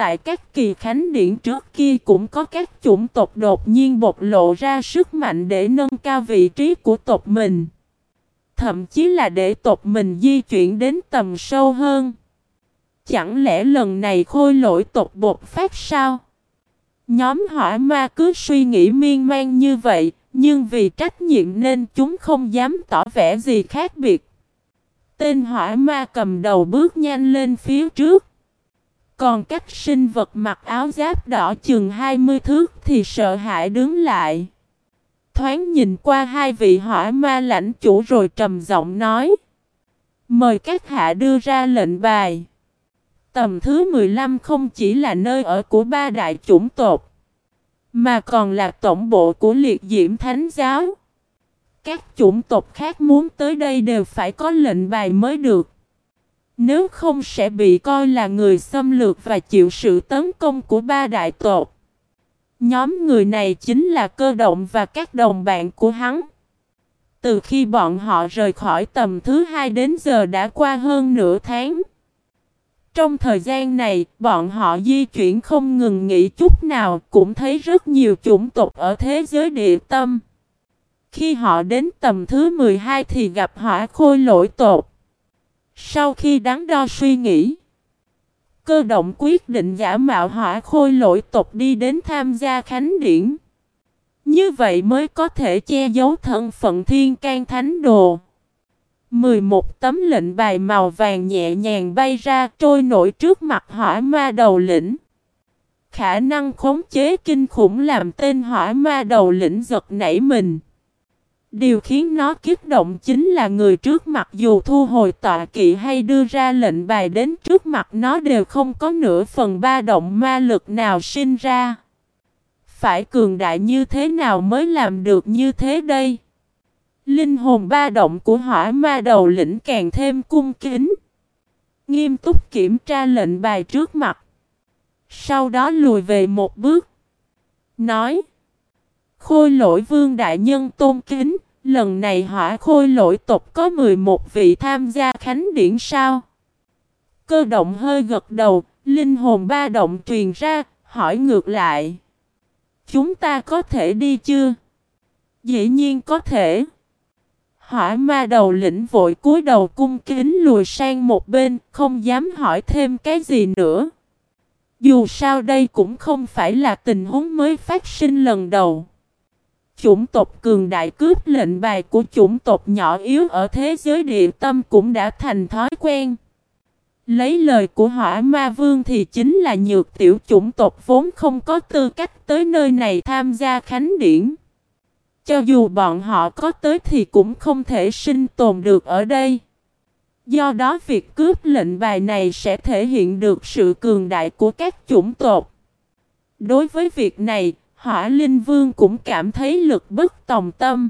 tại các kỳ khánh điển trước kia cũng có các chủng tộc đột nhiên bộc lộ ra sức mạnh để nâng cao vị trí của tộc mình. Thậm chí là để tộc mình di chuyển đến tầm sâu hơn. Chẳng lẽ lần này khôi lỗi tộc bột phát sao? Nhóm hỏa ma cứ suy nghĩ miên man như vậy, nhưng vì trách nhiệm nên chúng không dám tỏ vẻ gì khác biệt. Tên hỏa ma cầm đầu bước nhanh lên phía trước. Còn các sinh vật mặc áo giáp đỏ chừng 20 thước thì sợ hãi đứng lại. Thoáng nhìn qua hai vị hỏa ma lãnh chủ rồi trầm giọng nói. Mời các hạ đưa ra lệnh bài. Tầm thứ 15 không chỉ là nơi ở của ba đại chủng tộc, mà còn là tổng bộ của liệt diễm thánh giáo. Các chủng tộc khác muốn tới đây đều phải có lệnh bài mới được. Nếu không sẽ bị coi là người xâm lược và chịu sự tấn công của ba đại tộc. Nhóm người này chính là cơ động và các đồng bạn của hắn. Từ khi bọn họ rời khỏi tầm thứ hai đến giờ đã qua hơn nửa tháng. Trong thời gian này, bọn họ di chuyển không ngừng nghỉ chút nào, cũng thấy rất nhiều chủng tộc ở thế giới địa tâm. Khi họ đến tầm thứ 12 thì gặp hỏa khôi lỗi tột. Sau khi đắn đo suy nghĩ, cơ động quyết định giả mạo hỏa khôi lỗi tộc đi đến tham gia khánh điển. Như vậy mới có thể che giấu thân phận thiên can thánh đồ. 11 tấm lệnh bài màu vàng nhẹ nhàng bay ra trôi nổi trước mặt hỏa ma đầu lĩnh. Khả năng khống chế kinh khủng làm tên hỏa ma đầu lĩnh giật nảy mình. Điều khiến nó kích động chính là người trước mặt dù thu hồi tọa kỵ hay đưa ra lệnh bài đến trước mặt nó đều không có nửa phần ba động ma lực nào sinh ra. Phải cường đại như thế nào mới làm được như thế đây? Linh hồn ba động của hỏa ma đầu lĩnh càng thêm cung kính. Nghiêm túc kiểm tra lệnh bài trước mặt. Sau đó lùi về một bước. Nói. Khôi lỗi vương đại nhân tôn kính. Lần này hỏa khôi lỗi tộc có 11 vị tham gia khánh điển sao? Cơ động hơi gật đầu. Linh hồn ba động truyền ra. Hỏi ngược lại. Chúng ta có thể đi chưa? Dĩ nhiên có thể. Hỏa ma đầu lĩnh vội cúi đầu cung kính lùi sang một bên, không dám hỏi thêm cái gì nữa. Dù sao đây cũng không phải là tình huống mới phát sinh lần đầu. Chủng tộc cường đại cướp lệnh bài của chủng tộc nhỏ yếu ở thế giới địa tâm cũng đã thành thói quen. Lấy lời của hỏa ma vương thì chính là nhược tiểu chủng tộc vốn không có tư cách tới nơi này tham gia khánh điển. Cho dù bọn họ có tới thì cũng không thể sinh tồn được ở đây. Do đó việc cướp lệnh bài này sẽ thể hiện được sự cường đại của các chủng tộc. Đối với việc này, Hỏa Linh Vương cũng cảm thấy lực bất tòng tâm.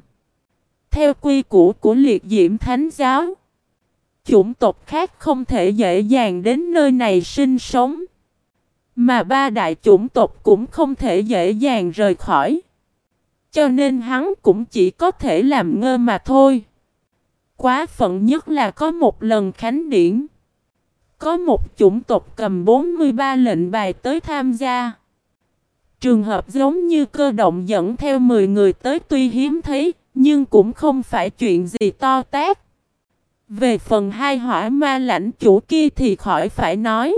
Theo quy củ của liệt diễm thánh giáo, chủng tộc khác không thể dễ dàng đến nơi này sinh sống. Mà ba đại chủng tộc cũng không thể dễ dàng rời khỏi. Cho nên hắn cũng chỉ có thể làm ngơ mà thôi. Quá phận nhất là có một lần khánh điển. Có một chủng tộc cầm 43 lệnh bài tới tham gia. Trường hợp giống như cơ động dẫn theo 10 người tới tuy hiếm thấy, nhưng cũng không phải chuyện gì to tát. Về phần hai hỏa ma lãnh chủ kia thì khỏi phải nói.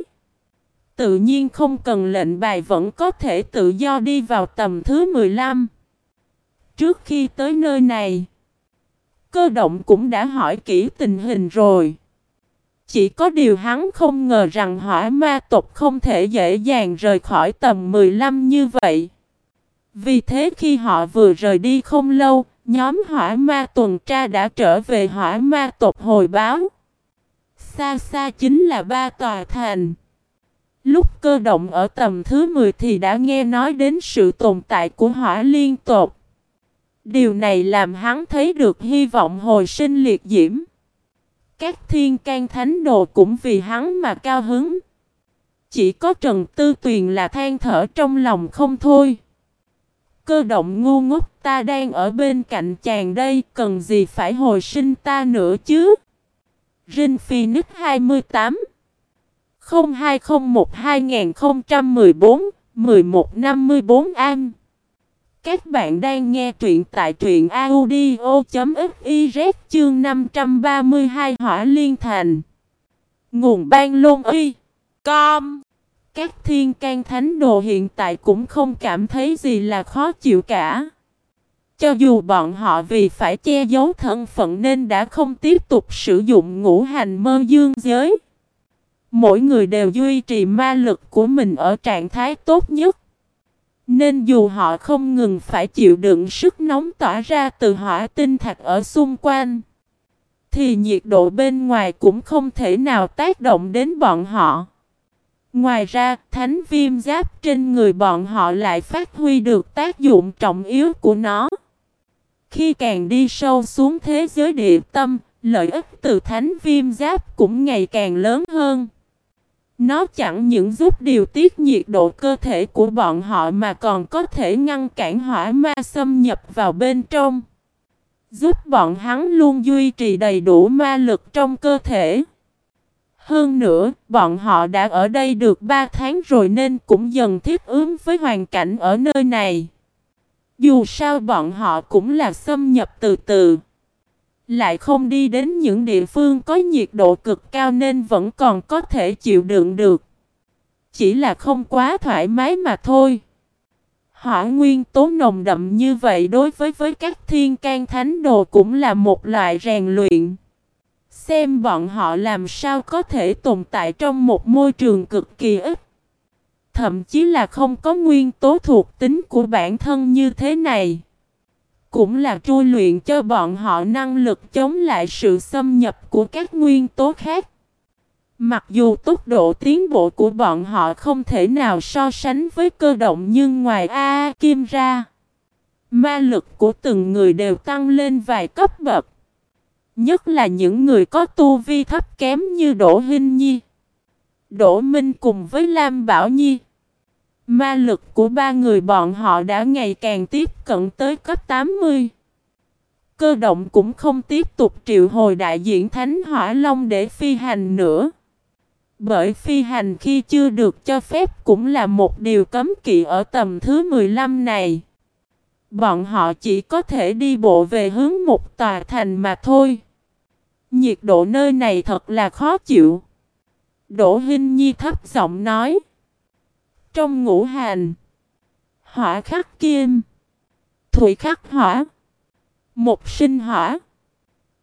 Tự nhiên không cần lệnh bài vẫn có thể tự do đi vào tầm thứ 15. Trước khi tới nơi này, cơ động cũng đã hỏi kỹ tình hình rồi. Chỉ có điều hắn không ngờ rằng hỏa ma tộc không thể dễ dàng rời khỏi tầm 15 như vậy. Vì thế khi họ vừa rời đi không lâu, nhóm hỏa ma tuần tra đã trở về hỏa ma tộc hồi báo. Xa xa chính là ba tòa thành. Lúc cơ động ở tầm thứ 10 thì đã nghe nói đến sự tồn tại của hỏa liên tộc. Điều này làm hắn thấy được hy vọng hồi sinh liệt diễm. Các thiên can thánh đồ cũng vì hắn mà cao hứng. Chỉ có Trần Tư Tuyền là than thở trong lòng không thôi. Cơ động ngu ngốc ta đang ở bên cạnh chàng đây, cần gì phải hồi sinh ta nữa chứ? Rin Phoenix 28 0201-2014-1154 An các bạn đang nghe truyện tại truyện audio.fiz chương 532 Hỏa Liên Thành Nguồn ban lôn uy Com Các thiên can thánh đồ hiện tại cũng không cảm thấy gì là khó chịu cả cho dù bọn họ vì phải che giấu thân phận nên đã không tiếp tục sử dụng ngũ hành mơ dương giới. Mỗi người đều duy trì ma lực của mình ở trạng thái tốt nhất. Nên dù họ không ngừng phải chịu đựng sức nóng tỏa ra từ hỏa tinh thạch ở xung quanh, thì nhiệt độ bên ngoài cũng không thể nào tác động đến bọn họ. Ngoài ra, thánh viêm giáp trên người bọn họ lại phát huy được tác dụng trọng yếu của nó. Khi càng đi sâu xuống thế giới địa tâm, lợi ích từ thánh viêm giáp cũng ngày càng lớn hơn. Nó chẳng những giúp điều tiết nhiệt độ cơ thể của bọn họ mà còn có thể ngăn cản hỏa ma xâm nhập vào bên trong. Giúp bọn hắn luôn duy trì đầy đủ ma lực trong cơ thể. Hơn nữa, bọn họ đã ở đây được 3 tháng rồi nên cũng dần thiết ứng với hoàn cảnh ở nơi này. Dù sao bọn họ cũng là xâm nhập từ từ. Lại không đi đến những địa phương có nhiệt độ cực cao nên vẫn còn có thể chịu đựng được. Chỉ là không quá thoải mái mà thôi. Hỏa nguyên tố nồng đậm như vậy đối với với các thiên can thánh đồ cũng là một loại rèn luyện. Xem bọn họ làm sao có thể tồn tại trong một môi trường cực kỳ ít. Thậm chí là không có nguyên tố thuộc tính của bản thân như thế này. Cũng là trôi luyện cho bọn họ năng lực chống lại sự xâm nhập của các nguyên tố khác. Mặc dù tốc độ tiến bộ của bọn họ không thể nào so sánh với cơ động nhưng ngoài A, Kim ra, ma lực của từng người đều tăng lên vài cấp bậc. Nhất là những người có tu vi thấp kém như Đỗ Hinh Nhi. Đỗ Minh cùng với Lam Bảo Nhi. Ma lực của ba người bọn họ đã ngày càng tiếp cận tới cấp 80. Cơ động cũng không tiếp tục triệu hồi đại diện Thánh Hỏa Long để phi hành nữa. Bởi phi hành khi chưa được cho phép cũng là một điều cấm kỵ ở tầm thứ 15 này. Bọn họ chỉ có thể đi bộ về hướng một tòa thành mà thôi. Nhiệt độ nơi này thật là khó chịu. Đỗ Hinh Nhi thấp giọng nói. Trong ngũ hành, hỏa khắc kim, thủy khắc hỏa, một sinh hỏa.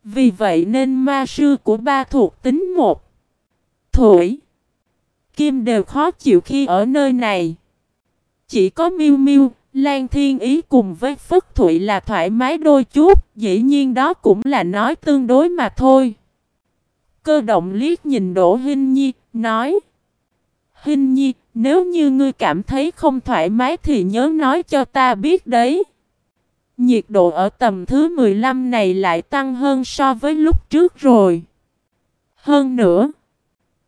Vì vậy nên ma sư của ba thuộc tính một, thủy, kim đều khó chịu khi ở nơi này. Chỉ có miêu miêu, Lan Thiên Ý cùng với Phất Thụy là thoải mái đôi chút, dĩ nhiên đó cũng là nói tương đối mà thôi. Cơ động liếc nhìn Đỗ Hinh Nhi, nói Hinh Nhi, nếu như ngươi cảm thấy không thoải mái thì nhớ nói cho ta biết đấy. Nhiệt độ ở tầm thứ 15 này lại tăng hơn so với lúc trước rồi. Hơn nữa,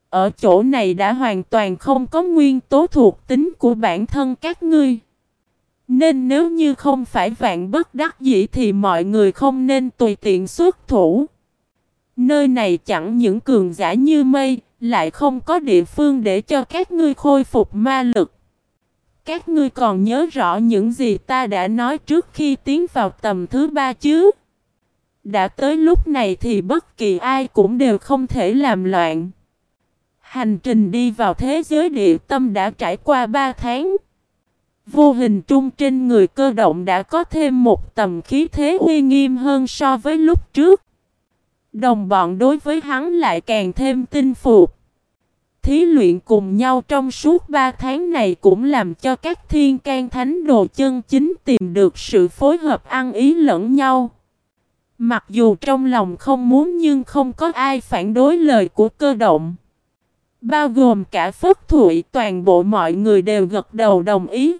ở chỗ này đã hoàn toàn không có nguyên tố thuộc tính của bản thân các ngươi. Nên nếu như không phải vạn bất đắc dĩ thì mọi người không nên tùy tiện xuất thủ. Nơi này chẳng những cường giả như mây, lại không có địa phương để cho các ngươi khôi phục ma lực. Các ngươi còn nhớ rõ những gì ta đã nói trước khi tiến vào tầm thứ ba chứ? Đã tới lúc này thì bất kỳ ai cũng đều không thể làm loạn. Hành trình đi vào thế giới địa tâm đã trải qua ba tháng. Vô hình trung trên người cơ động đã có thêm một tầm khí thế uy nghiêm hơn so với lúc trước. Đồng bọn đối với hắn lại càng thêm tinh phục. Thí luyện cùng nhau trong suốt 3 tháng này cũng làm cho các thiên can thánh đồ chân chính tìm được sự phối hợp ăn ý lẫn nhau. Mặc dù trong lòng không muốn nhưng không có ai phản đối lời của cơ động. Bao gồm cả Phất Thụy toàn bộ mọi người đều gật đầu đồng ý.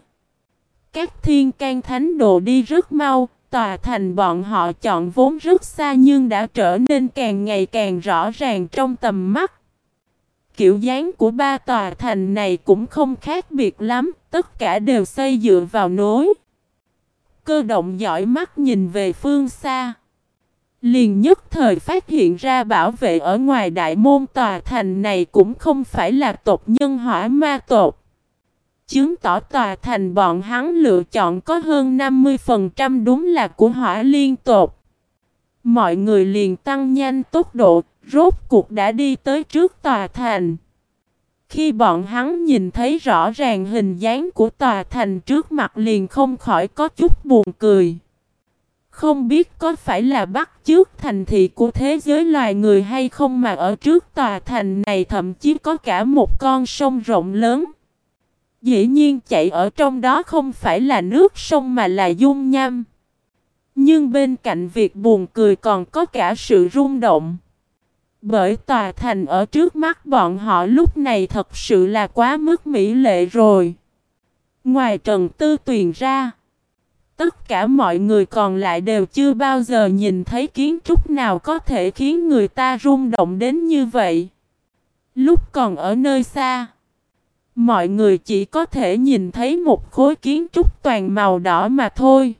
Các thiên can thánh đồ đi rất mau, tòa thành bọn họ chọn vốn rất xa nhưng đã trở nên càng ngày càng rõ ràng trong tầm mắt. Kiểu dáng của ba tòa thành này cũng không khác biệt lắm, tất cả đều xây dựa vào nối. Cơ động giỏi mắt nhìn về phương xa. Liền nhất thời phát hiện ra bảo vệ ở ngoài đại môn tòa thành này cũng không phải là tộc nhân hỏa ma tộc. Chứng tỏ tòa thành bọn hắn lựa chọn có hơn 50% đúng là của hỏa liên tột. Mọi người liền tăng nhanh tốc độ, rốt cuộc đã đi tới trước tòa thành. Khi bọn hắn nhìn thấy rõ ràng hình dáng của tòa thành trước mặt liền không khỏi có chút buồn cười. Không biết có phải là bắt trước thành thị của thế giới loài người hay không mà ở trước tòa thành này thậm chí có cả một con sông rộng lớn. Dĩ nhiên chạy ở trong đó không phải là nước sông mà là dung nham. Nhưng bên cạnh việc buồn cười còn có cả sự rung động. Bởi tòa thành ở trước mắt bọn họ lúc này thật sự là quá mức mỹ lệ rồi. Ngoài Trần Tư Tuyền ra, tất cả mọi người còn lại đều chưa bao giờ nhìn thấy kiến trúc nào có thể khiến người ta rung động đến như vậy. Lúc còn ở nơi xa, mọi người chỉ có thể nhìn thấy một khối kiến trúc toàn màu đỏ mà thôi.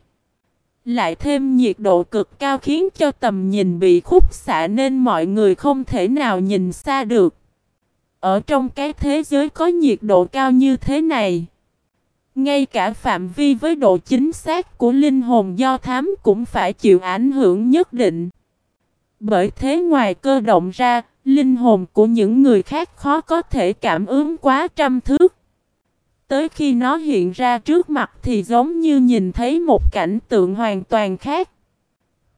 Lại thêm nhiệt độ cực cao khiến cho tầm nhìn bị khúc xạ nên mọi người không thể nào nhìn xa được. Ở trong cái thế giới có nhiệt độ cao như thế này, ngay cả phạm vi với độ chính xác của linh hồn do thám cũng phải chịu ảnh hưởng nhất định. Bởi thế ngoài cơ động ra, linh hồn của những người khác khó có thể cảm ứng quá trăm thước. Tới khi nó hiện ra trước mặt thì giống như nhìn thấy một cảnh tượng hoàn toàn khác.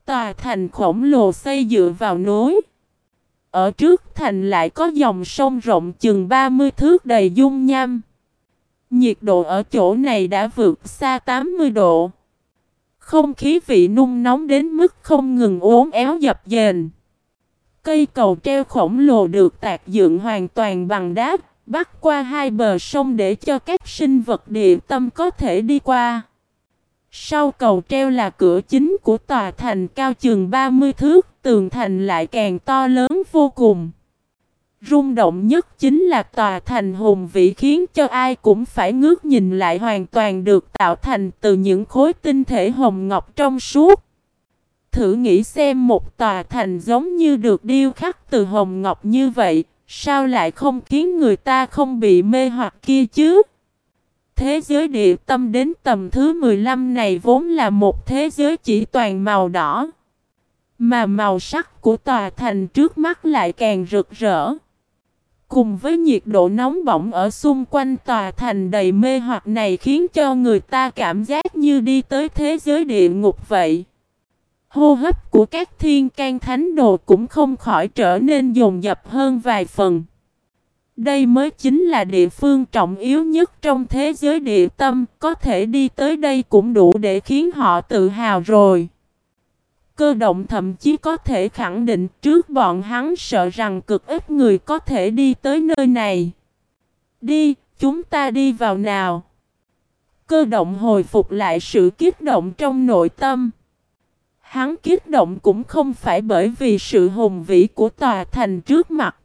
Tòa thành khổng lồ xây dựa vào núi. Ở trước thành lại có dòng sông rộng chừng 30 thước đầy dung nham. Nhiệt độ ở chỗ này đã vượt xa 80 độ. Không khí vị nung nóng đến mức không ngừng uốn éo dập dềnh. Cây cầu treo khổng lồ được tạc dựng hoàn toàn bằng đá, bắt qua hai bờ sông để cho các sinh vật địa tâm có thể đi qua. Sau cầu treo là cửa chính của tòa thành cao chừng 30 thước, tường thành lại càng to lớn vô cùng. Rung động nhất chính là tòa thành hùng vĩ khiến cho ai cũng phải ngước nhìn lại hoàn toàn được tạo thành từ những khối tinh thể hồng ngọc trong suốt. Thử nghĩ xem một tòa thành giống như được điêu khắc từ hồng ngọc như vậy, sao lại không khiến người ta không bị mê hoặc kia chứ? Thế giới địa tâm đến tầm thứ 15 này vốn là một thế giới chỉ toàn màu đỏ. Mà màu sắc của tòa thành trước mắt lại càng rực rỡ. Cùng với nhiệt độ nóng bỏng ở xung quanh tòa thành đầy mê hoặc này khiến cho người ta cảm giác như đi tới thế giới địa ngục vậy. Hô hấp của các thiên can thánh đồ cũng không khỏi trở nên dồn dập hơn vài phần. Đây mới chính là địa phương trọng yếu nhất trong thế giới địa tâm, có thể đi tới đây cũng đủ để khiến họ tự hào rồi. Cơ động thậm chí có thể khẳng định trước bọn hắn sợ rằng cực ít người có thể đi tới nơi này. Đi, chúng ta đi vào nào. Cơ động hồi phục lại sự kiếp động trong nội tâm. Hắn kích động cũng không phải bởi vì sự hùng vĩ của tòa thành trước mặt.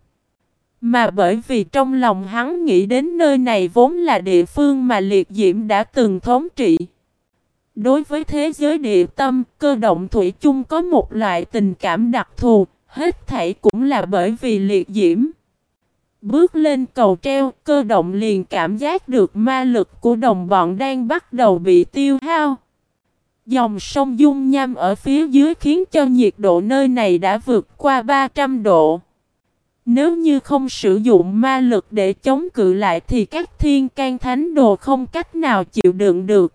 Mà bởi vì trong lòng hắn nghĩ đến nơi này vốn là địa phương mà liệt diễm đã từng thống trị. Đối với thế giới địa tâm, cơ động thủy chung có một loại tình cảm đặc thù, hết thảy cũng là bởi vì liệt diễm. Bước lên cầu treo, cơ động liền cảm giác được ma lực của đồng bọn đang bắt đầu bị tiêu hao. Dòng sông dung nham ở phía dưới khiến cho nhiệt độ nơi này đã vượt qua 300 độ. Nếu như không sử dụng ma lực để chống cự lại thì các thiên can thánh đồ không cách nào chịu đựng được.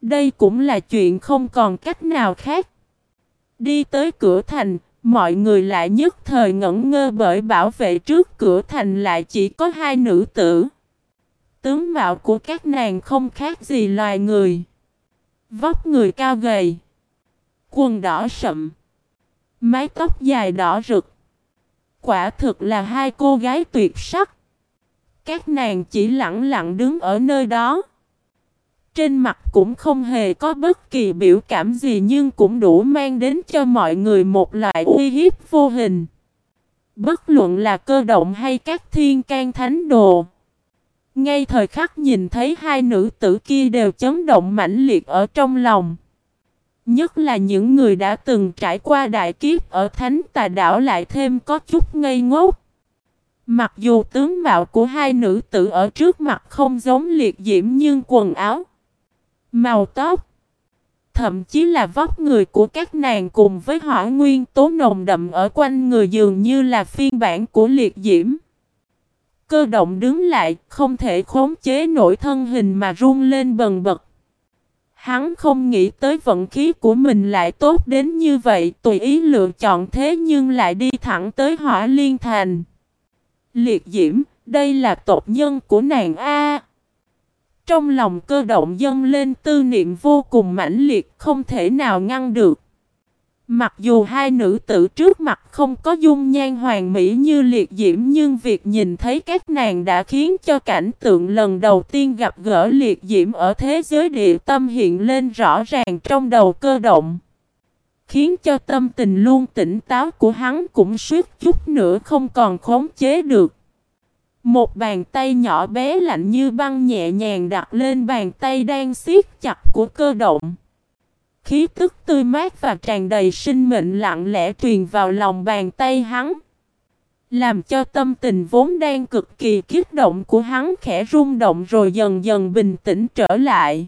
Đây cũng là chuyện không còn cách nào khác. Đi tới cửa thành, mọi người lại nhất thời ngẩn ngơ bởi bảo vệ trước cửa thành lại chỉ có hai nữ tử. Tướng mạo của các nàng không khác gì loài người. Vóc người cao gầy. Quần đỏ sậm. Mái tóc dài đỏ rực. Quả thực là hai cô gái tuyệt sắc. Các nàng chỉ lặng lặng đứng ở nơi đó. Trên mặt cũng không hề có bất kỳ biểu cảm gì nhưng cũng đủ mang đến cho mọi người một loại uy hiếp vô hình. Bất luận là cơ động hay các thiên can thánh đồ. Ngay thời khắc nhìn thấy hai nữ tử kia đều chấn động mãnh liệt ở trong lòng. Nhất là những người đã từng trải qua đại kiếp ở thánh tà đảo lại thêm có chút ngây ngốc. Mặc dù tướng mạo của hai nữ tử ở trước mặt không giống liệt diễm nhưng quần áo, màu tóc, thậm chí là vóc người của các nàng cùng với hỏa nguyên tố nồng đậm ở quanh người dường như là phiên bản của liệt diễm. Cơ động đứng lại, không thể khống chế nổi thân hình mà run lên bần bật. Hắn không nghĩ tới vận khí của mình lại tốt đến như vậy, tùy ý lựa chọn thế nhưng lại đi thẳng tới hỏa liên thành. Liệt diễm, đây là tộc nhân của nàng A. Trong lòng cơ động dâng lên tư niệm vô cùng mãnh liệt không thể nào ngăn được. Mặc dù hai nữ tử trước mặt không có dung nhan hoàng mỹ như liệt diễm nhưng việc nhìn thấy các nàng đã khiến cho cảnh tượng lần đầu tiên gặp gỡ liệt diễm ở thế giới địa tâm hiện lên rõ ràng trong đầu cơ động. Khiến cho tâm tình luôn tỉnh táo của hắn cũng suýt chút nữa không còn khống chế được. Một bàn tay nhỏ bé lạnh như băng nhẹ nhàng đặt lên bàn tay đang siết chặt của cơ động. Khí tức tươi mát và tràn đầy sinh mệnh lặng lẽ truyền vào lòng bàn tay hắn. Làm cho tâm tình vốn đang cực kỳ kích động của hắn khẽ rung động rồi dần dần bình tĩnh trở lại.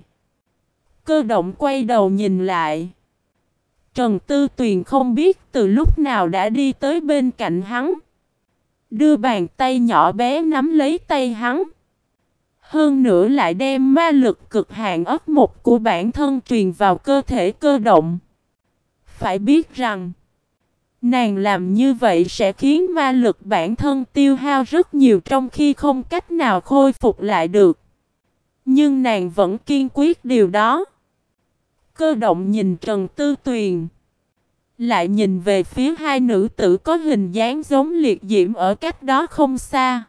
Cơ động quay đầu nhìn lại. Trần Tư Tuyền không biết từ lúc nào đã đi tới bên cạnh hắn. Đưa bàn tay nhỏ bé nắm lấy tay hắn. Hơn nữa lại đem ma lực cực hạn ấp một của bản thân truyền vào cơ thể cơ động. Phải biết rằng, nàng làm như vậy sẽ khiến ma lực bản thân tiêu hao rất nhiều trong khi không cách nào khôi phục lại được. Nhưng nàng vẫn kiên quyết điều đó. Cơ động nhìn Trần Tư Tuyền. Lại nhìn về phía hai nữ tử có hình dáng giống liệt diễm ở cách đó không xa.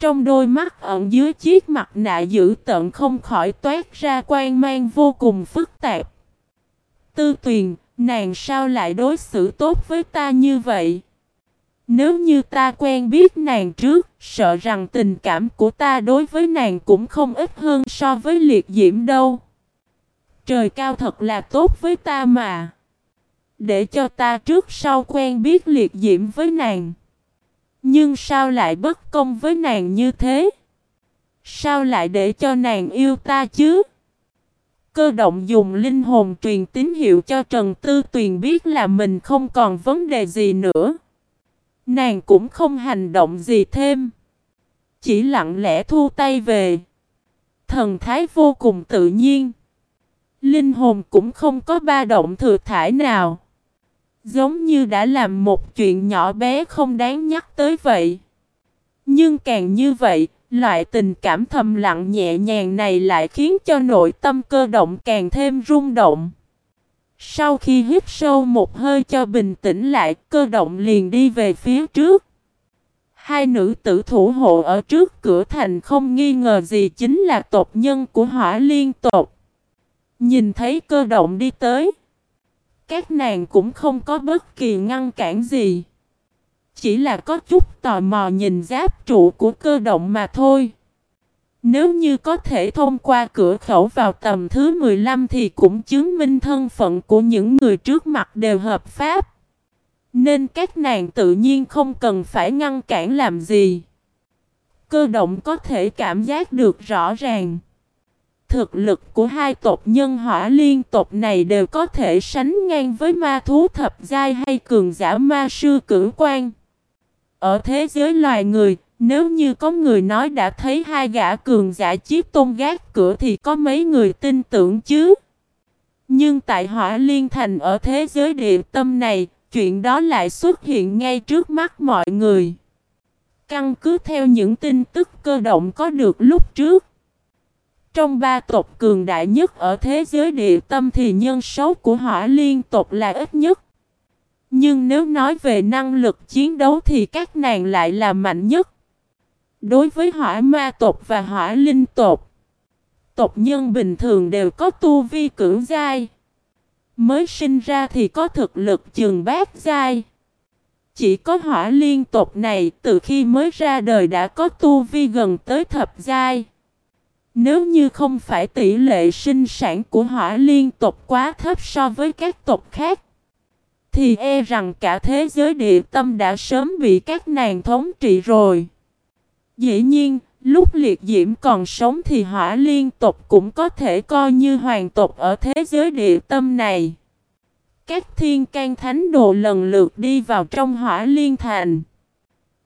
Trong đôi mắt ẩn dưới chiếc mặt nạ dữ tận không khỏi toát ra quan mang vô cùng phức tạp. Tư tuyền, nàng sao lại đối xử tốt với ta như vậy? Nếu như ta quen biết nàng trước, sợ rằng tình cảm của ta đối với nàng cũng không ít hơn so với liệt diễm đâu. Trời cao thật là tốt với ta mà. Để cho ta trước sau quen biết liệt diễm với nàng. Nhưng sao lại bất công với nàng như thế? Sao lại để cho nàng yêu ta chứ? Cơ động dùng linh hồn truyền tín hiệu cho Trần Tư Tuyền biết là mình không còn vấn đề gì nữa. Nàng cũng không hành động gì thêm. Chỉ lặng lẽ thu tay về. Thần thái vô cùng tự nhiên. Linh hồn cũng không có ba động thừa thải nào. Giống như đã làm một chuyện nhỏ bé không đáng nhắc tới vậy. Nhưng càng như vậy, loại tình cảm thầm lặng nhẹ nhàng này lại khiến cho nội tâm cơ động càng thêm rung động. Sau khi hít sâu một hơi cho bình tĩnh lại, cơ động liền đi về phía trước. Hai nữ tử thủ hộ ở trước cửa thành không nghi ngờ gì chính là tộc nhân của hỏa liên tộc. Nhìn thấy cơ động đi tới. Các nàng cũng không có bất kỳ ngăn cản gì. Chỉ là có chút tò mò nhìn giáp trụ của cơ động mà thôi. Nếu như có thể thông qua cửa khẩu vào tầm thứ 15 thì cũng chứng minh thân phận của những người trước mặt đều hợp pháp. Nên các nàng tự nhiên không cần phải ngăn cản làm gì. Cơ động có thể cảm giác được rõ ràng. Thực lực của hai tộc nhân hỏa liên tộc này đều có thể sánh ngang với ma thú thập giai hay cường giả ma sư cử quan. Ở thế giới loài người, nếu như có người nói đã thấy hai gã cường giả chiếc tôn gác cửa thì có mấy người tin tưởng chứ. Nhưng tại hỏa liên thành ở thế giới địa tâm này, chuyện đó lại xuất hiện ngay trước mắt mọi người. Căn cứ theo những tin tức cơ động có được lúc trước. Trong ba tộc cường đại nhất ở thế giới địa tâm thì nhân số của hỏa liên tộc là ít nhất. Nhưng nếu nói về năng lực chiến đấu thì các nàng lại là mạnh nhất. Đối với hỏa ma tộc và hỏa linh tộc, tộc nhân bình thường đều có tu vi cưỡng giai. Mới sinh ra thì có thực lực chừng bát giai. Chỉ có hỏa liên tộc này từ khi mới ra đời đã có tu vi gần tới thập giai. Nếu như không phải tỷ lệ sinh sản của hỏa liên tộc quá thấp so với các tộc khác, thì e rằng cả thế giới địa tâm đã sớm bị các nàng thống trị rồi. Dĩ nhiên, lúc liệt diễm còn sống thì hỏa liên tộc cũng có thể coi như hoàng tộc ở thế giới địa tâm này. Các thiên can thánh đồ lần lượt đi vào trong hỏa liên thành.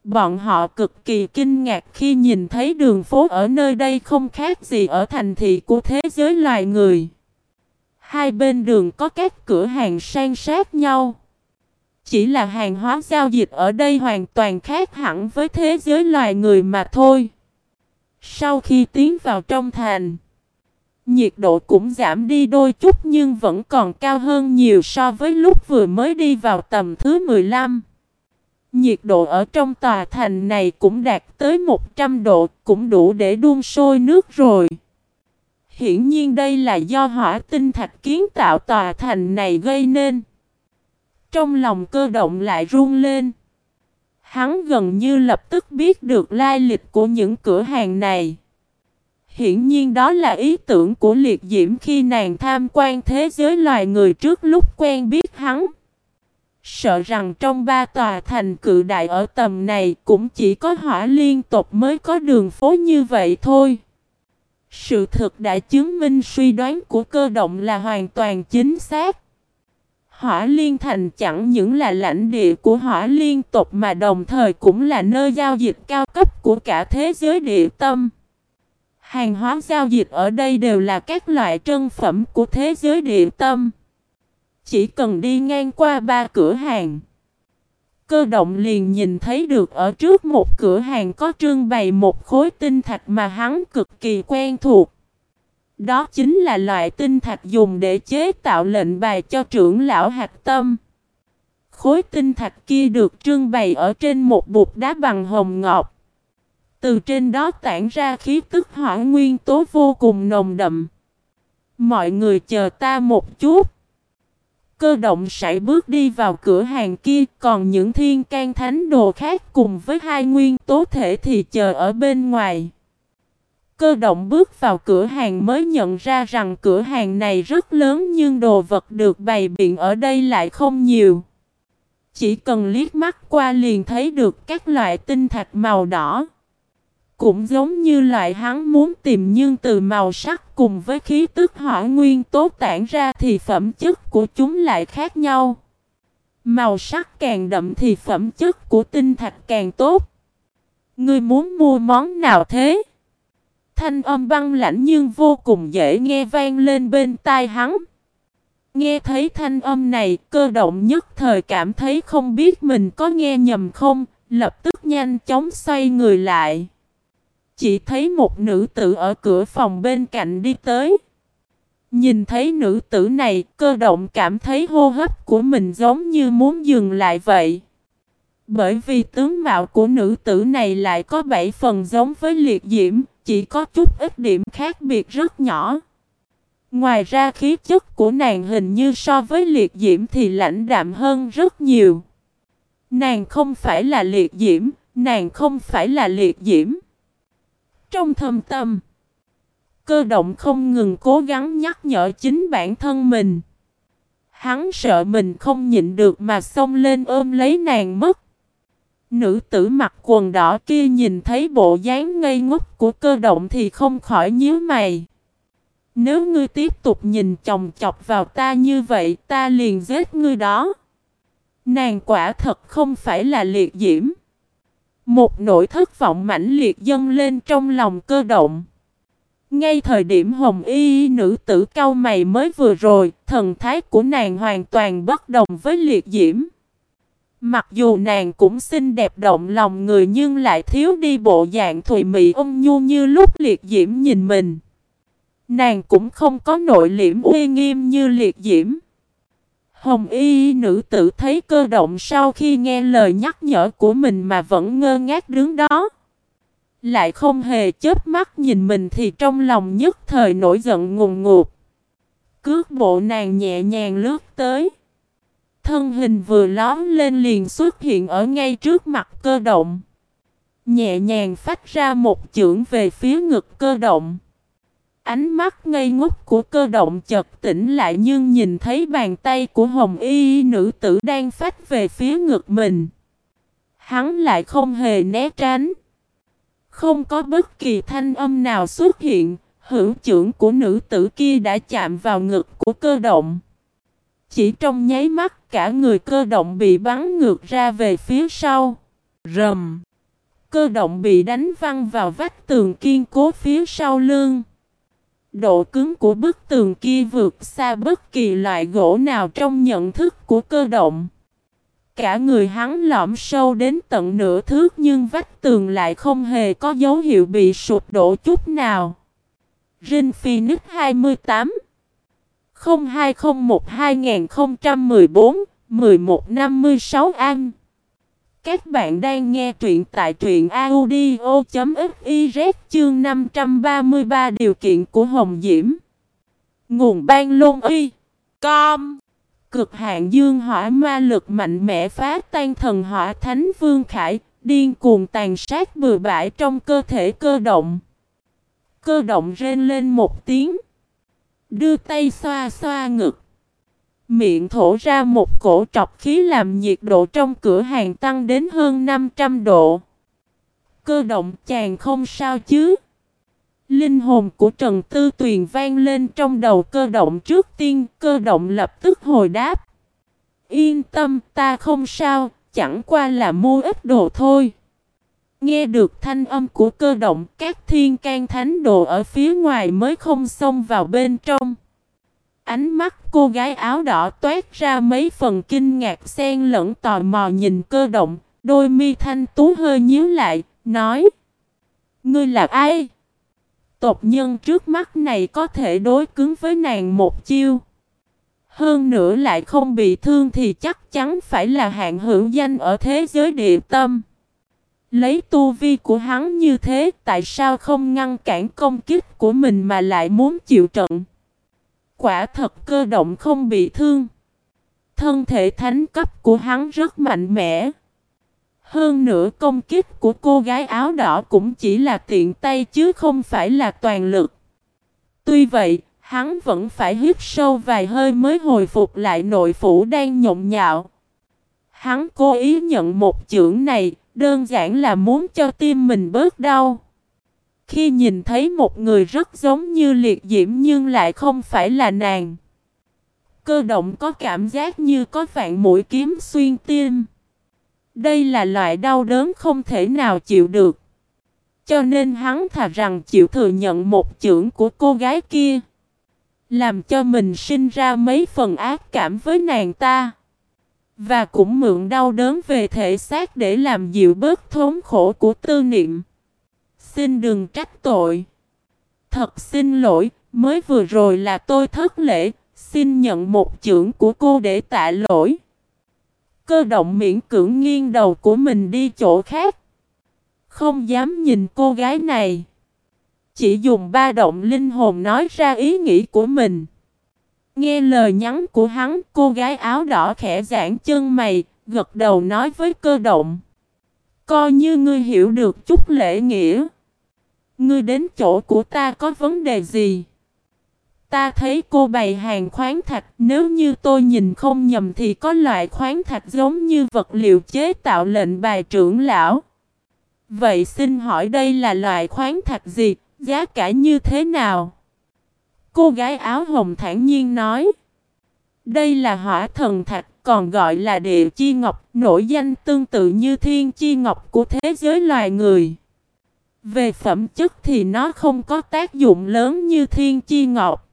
Bọn họ cực kỳ kinh ngạc khi nhìn thấy đường phố ở nơi đây không khác gì ở thành thị của thế giới loài người. Hai bên đường có các cửa hàng sang sát nhau. Chỉ là hàng hóa giao dịch ở đây hoàn toàn khác hẳn với thế giới loài người mà thôi. Sau khi tiến vào trong thành, nhiệt độ cũng giảm đi đôi chút nhưng vẫn còn cao hơn nhiều so với lúc vừa mới đi vào tầm thứ 15. Nhiệt độ ở trong tòa thành này cũng đạt tới 100 độ, cũng đủ để đun sôi nước rồi. Hiển nhiên đây là do hỏa tinh thạch kiến tạo tòa thành này gây nên. Trong lòng cơ động lại run lên. Hắn gần như lập tức biết được lai lịch của những cửa hàng này. Hiển nhiên đó là ý tưởng của liệt diễm khi nàng tham quan thế giới loài người trước lúc quen biết hắn. Sợ rằng trong ba tòa thành cự đại ở tầm này cũng chỉ có hỏa liên tục mới có đường phố như vậy thôi. Sự thực đã chứng minh suy đoán của cơ động là hoàn toàn chính xác. Hỏa liên thành chẳng những là lãnh địa của hỏa liên tộc mà đồng thời cũng là nơi giao dịch cao cấp của cả thế giới địa tâm. Hàng hóa giao dịch ở đây đều là các loại trân phẩm của thế giới địa tâm. Chỉ cần đi ngang qua ba cửa hàng. Cơ động liền nhìn thấy được ở trước một cửa hàng có trưng bày một khối tinh thạch mà hắn cực kỳ quen thuộc. Đó chính là loại tinh thạch dùng để chế tạo lệnh bài cho trưởng lão hạt tâm. Khối tinh thạch kia được trưng bày ở trên một bục đá bằng hồng ngọc. Từ trên đó tản ra khí tức hỏa nguyên tố vô cùng nồng đậm. Mọi người chờ ta một chút. Cơ động sải bước đi vào cửa hàng kia, còn những thiên can thánh đồ khác cùng với hai nguyên tố thể thì chờ ở bên ngoài. Cơ động bước vào cửa hàng mới nhận ra rằng cửa hàng này rất lớn nhưng đồ vật được bày biện ở đây lại không nhiều. Chỉ cần liếc mắt qua liền thấy được các loại tinh thạch màu đỏ. Cũng giống như loại hắn muốn tìm nhưng từ màu sắc cùng với khí tức hỏa nguyên tố tản ra thì phẩm chất của chúng lại khác nhau. Màu sắc càng đậm thì phẩm chất của tinh thạch càng tốt. Ngươi muốn mua món nào thế? Thanh âm băng lãnh nhưng vô cùng dễ nghe vang lên bên tai hắn. Nghe thấy thanh âm này, cơ động nhất thời cảm thấy không biết mình có nghe nhầm không, lập tức nhanh chóng xoay người lại. Chỉ thấy một nữ tử ở cửa phòng bên cạnh đi tới. Nhìn thấy nữ tử này, cơ động cảm thấy hô hấp của mình giống như muốn dừng lại vậy. Bởi vì tướng mạo của nữ tử này lại có bảy phần giống với liệt diễm, chỉ có chút ít điểm khác biệt rất nhỏ. Ngoài ra khí chất của nàng hình như so với liệt diễm thì lãnh đạm hơn rất nhiều. Nàng không phải là liệt diễm, nàng không phải là liệt diễm. Trong thâm tâm, cơ động không ngừng cố gắng nhắc nhở chính bản thân mình. Hắn sợ mình không nhịn được mà xông lên ôm lấy nàng mất. Nữ tử mặc quần đỏ kia nhìn thấy bộ dáng ngây ngốc của cơ động thì không khỏi nhíu mày. Nếu ngươi tiếp tục nhìn chồng chọc vào ta như vậy ta liền giết ngươi đó. Nàng quả thật không phải là liệt diễm. Một nỗi thất vọng mãnh liệt dâng lên trong lòng cơ động. Ngay thời điểm hồng y nữ tử cao mày mới vừa rồi, thần thái của nàng hoàn toàn bất đồng với liệt diễm. Mặc dù nàng cũng xinh đẹp động lòng người nhưng lại thiếu đi bộ dạng thùy mị ôn nhu như lúc liệt diễm nhìn mình. Nàng cũng không có nội liễm uy nghiêm như liệt diễm. Hồng y nữ tử thấy cơ động sau khi nghe lời nhắc nhở của mình mà vẫn ngơ ngác đứng đó. Lại không hề chớp mắt nhìn mình thì trong lòng nhất thời nổi giận ngùng ngụt. Cước bộ nàng nhẹ nhàng lướt tới. Thân hình vừa lóm lên liền xuất hiện ở ngay trước mặt cơ động. Nhẹ nhàng phát ra một chưởng về phía ngực cơ động. Ánh mắt ngây ngốc của cơ động chợt tỉnh lại nhưng nhìn thấy bàn tay của hồng y nữ tử đang phách về phía ngực mình. Hắn lại không hề né tránh. Không có bất kỳ thanh âm nào xuất hiện, hữu trưởng của nữ tử kia đã chạm vào ngực của cơ động. Chỉ trong nháy mắt cả người cơ động bị bắn ngược ra về phía sau. Rầm! Cơ động bị đánh văng vào vách tường kiên cố phía sau lưng. Độ cứng của bức tường kia vượt xa bất kỳ loại gỗ nào trong nhận thức của cơ động. Cả người hắn lõm sâu đến tận nửa thước nhưng vách tường lại không hề có dấu hiệu bị sụp đổ chút nào. Rin Phoenix 28 0201 2014 1156 An các bạn đang nghe truyện tại truyện audio.fiz chương 533 điều kiện của Hồng Diễm Nguồn ban lôn uy. Com Cực hạn dương hỏa ma lực mạnh mẽ phá tan thần hỏa thánh vương khải, Điên cuồng tàn sát bừa bãi trong cơ thể cơ động Cơ động rên lên một tiếng Đưa tay xoa xoa ngực. Miệng thổ ra một cổ trọc khí làm nhiệt độ trong cửa hàng tăng đến hơn 500 độ. Cơ động chàng không sao chứ. Linh hồn của Trần Tư Tuyền vang lên trong đầu cơ động trước tiên, cơ động lập tức hồi đáp. Yên tâm, ta không sao, chẳng qua là mua ít đồ thôi. Nghe được thanh âm của cơ động, các thiên can thánh đồ ở phía ngoài mới không xông vào bên trong. Ánh mắt cô gái áo đỏ toát ra mấy phần kinh ngạc xen lẫn tò mò nhìn cơ động, đôi mi thanh tú hơi nhíu lại, nói Ngươi là ai? Tộc nhân trước mắt này có thể đối cứng với nàng một chiêu. Hơn nữa lại không bị thương thì chắc chắn phải là hạng hữu danh ở thế giới địa tâm. Lấy tu vi của hắn như thế, tại sao không ngăn cản công kích của mình mà lại muốn chịu trận? Quả thật cơ động không bị thương. Thân thể thánh cấp của hắn rất mạnh mẽ. Hơn nữa công kích của cô gái áo đỏ cũng chỉ là tiện tay chứ không phải là toàn lực. Tuy vậy, hắn vẫn phải hít sâu vài hơi mới hồi phục lại nội phủ đang nhộn nhạo. Hắn cố ý nhận một chưởng này, Đơn giản là muốn cho tim mình bớt đau. Khi nhìn thấy một người rất giống như liệt diễm nhưng lại không phải là nàng. Cơ động có cảm giác như có vạn mũi kiếm xuyên tim. Đây là loại đau đớn không thể nào chịu được. Cho nên hắn thà rằng chịu thừa nhận một chưởng của cô gái kia. Làm cho mình sinh ra mấy phần ác cảm với nàng ta. Và cũng mượn đau đớn về thể xác để làm dịu bớt thốn khổ của tư niệm. Xin đừng trách tội. Thật xin lỗi, mới vừa rồi là tôi thất lễ, xin nhận một chưởng của cô để tạ lỗi. Cơ động miễn cưỡng nghiêng đầu của mình đi chỗ khác. Không dám nhìn cô gái này. Chỉ dùng ba động linh hồn nói ra ý nghĩ của mình. Nghe lời nhắn của hắn, cô gái áo đỏ khẽ giãn chân mày, gật đầu nói với cơ động. Coi như ngươi hiểu được chút lễ nghĩa. Ngươi đến chỗ của ta có vấn đề gì? Ta thấy cô bày hàng khoáng thạch, nếu như tôi nhìn không nhầm thì có loại khoáng thạch giống như vật liệu chế tạo lệnh bài trưởng lão. Vậy xin hỏi đây là loại khoáng thạch gì, giá cả như thế nào? Cô gái áo hồng thản nhiên nói. Đây là hỏa thần thạch, còn gọi là địa chi ngọc, nổi danh tương tự như thiên chi ngọc của thế giới loài người. Về phẩm chất thì nó không có tác dụng lớn như thiên chi ngọc.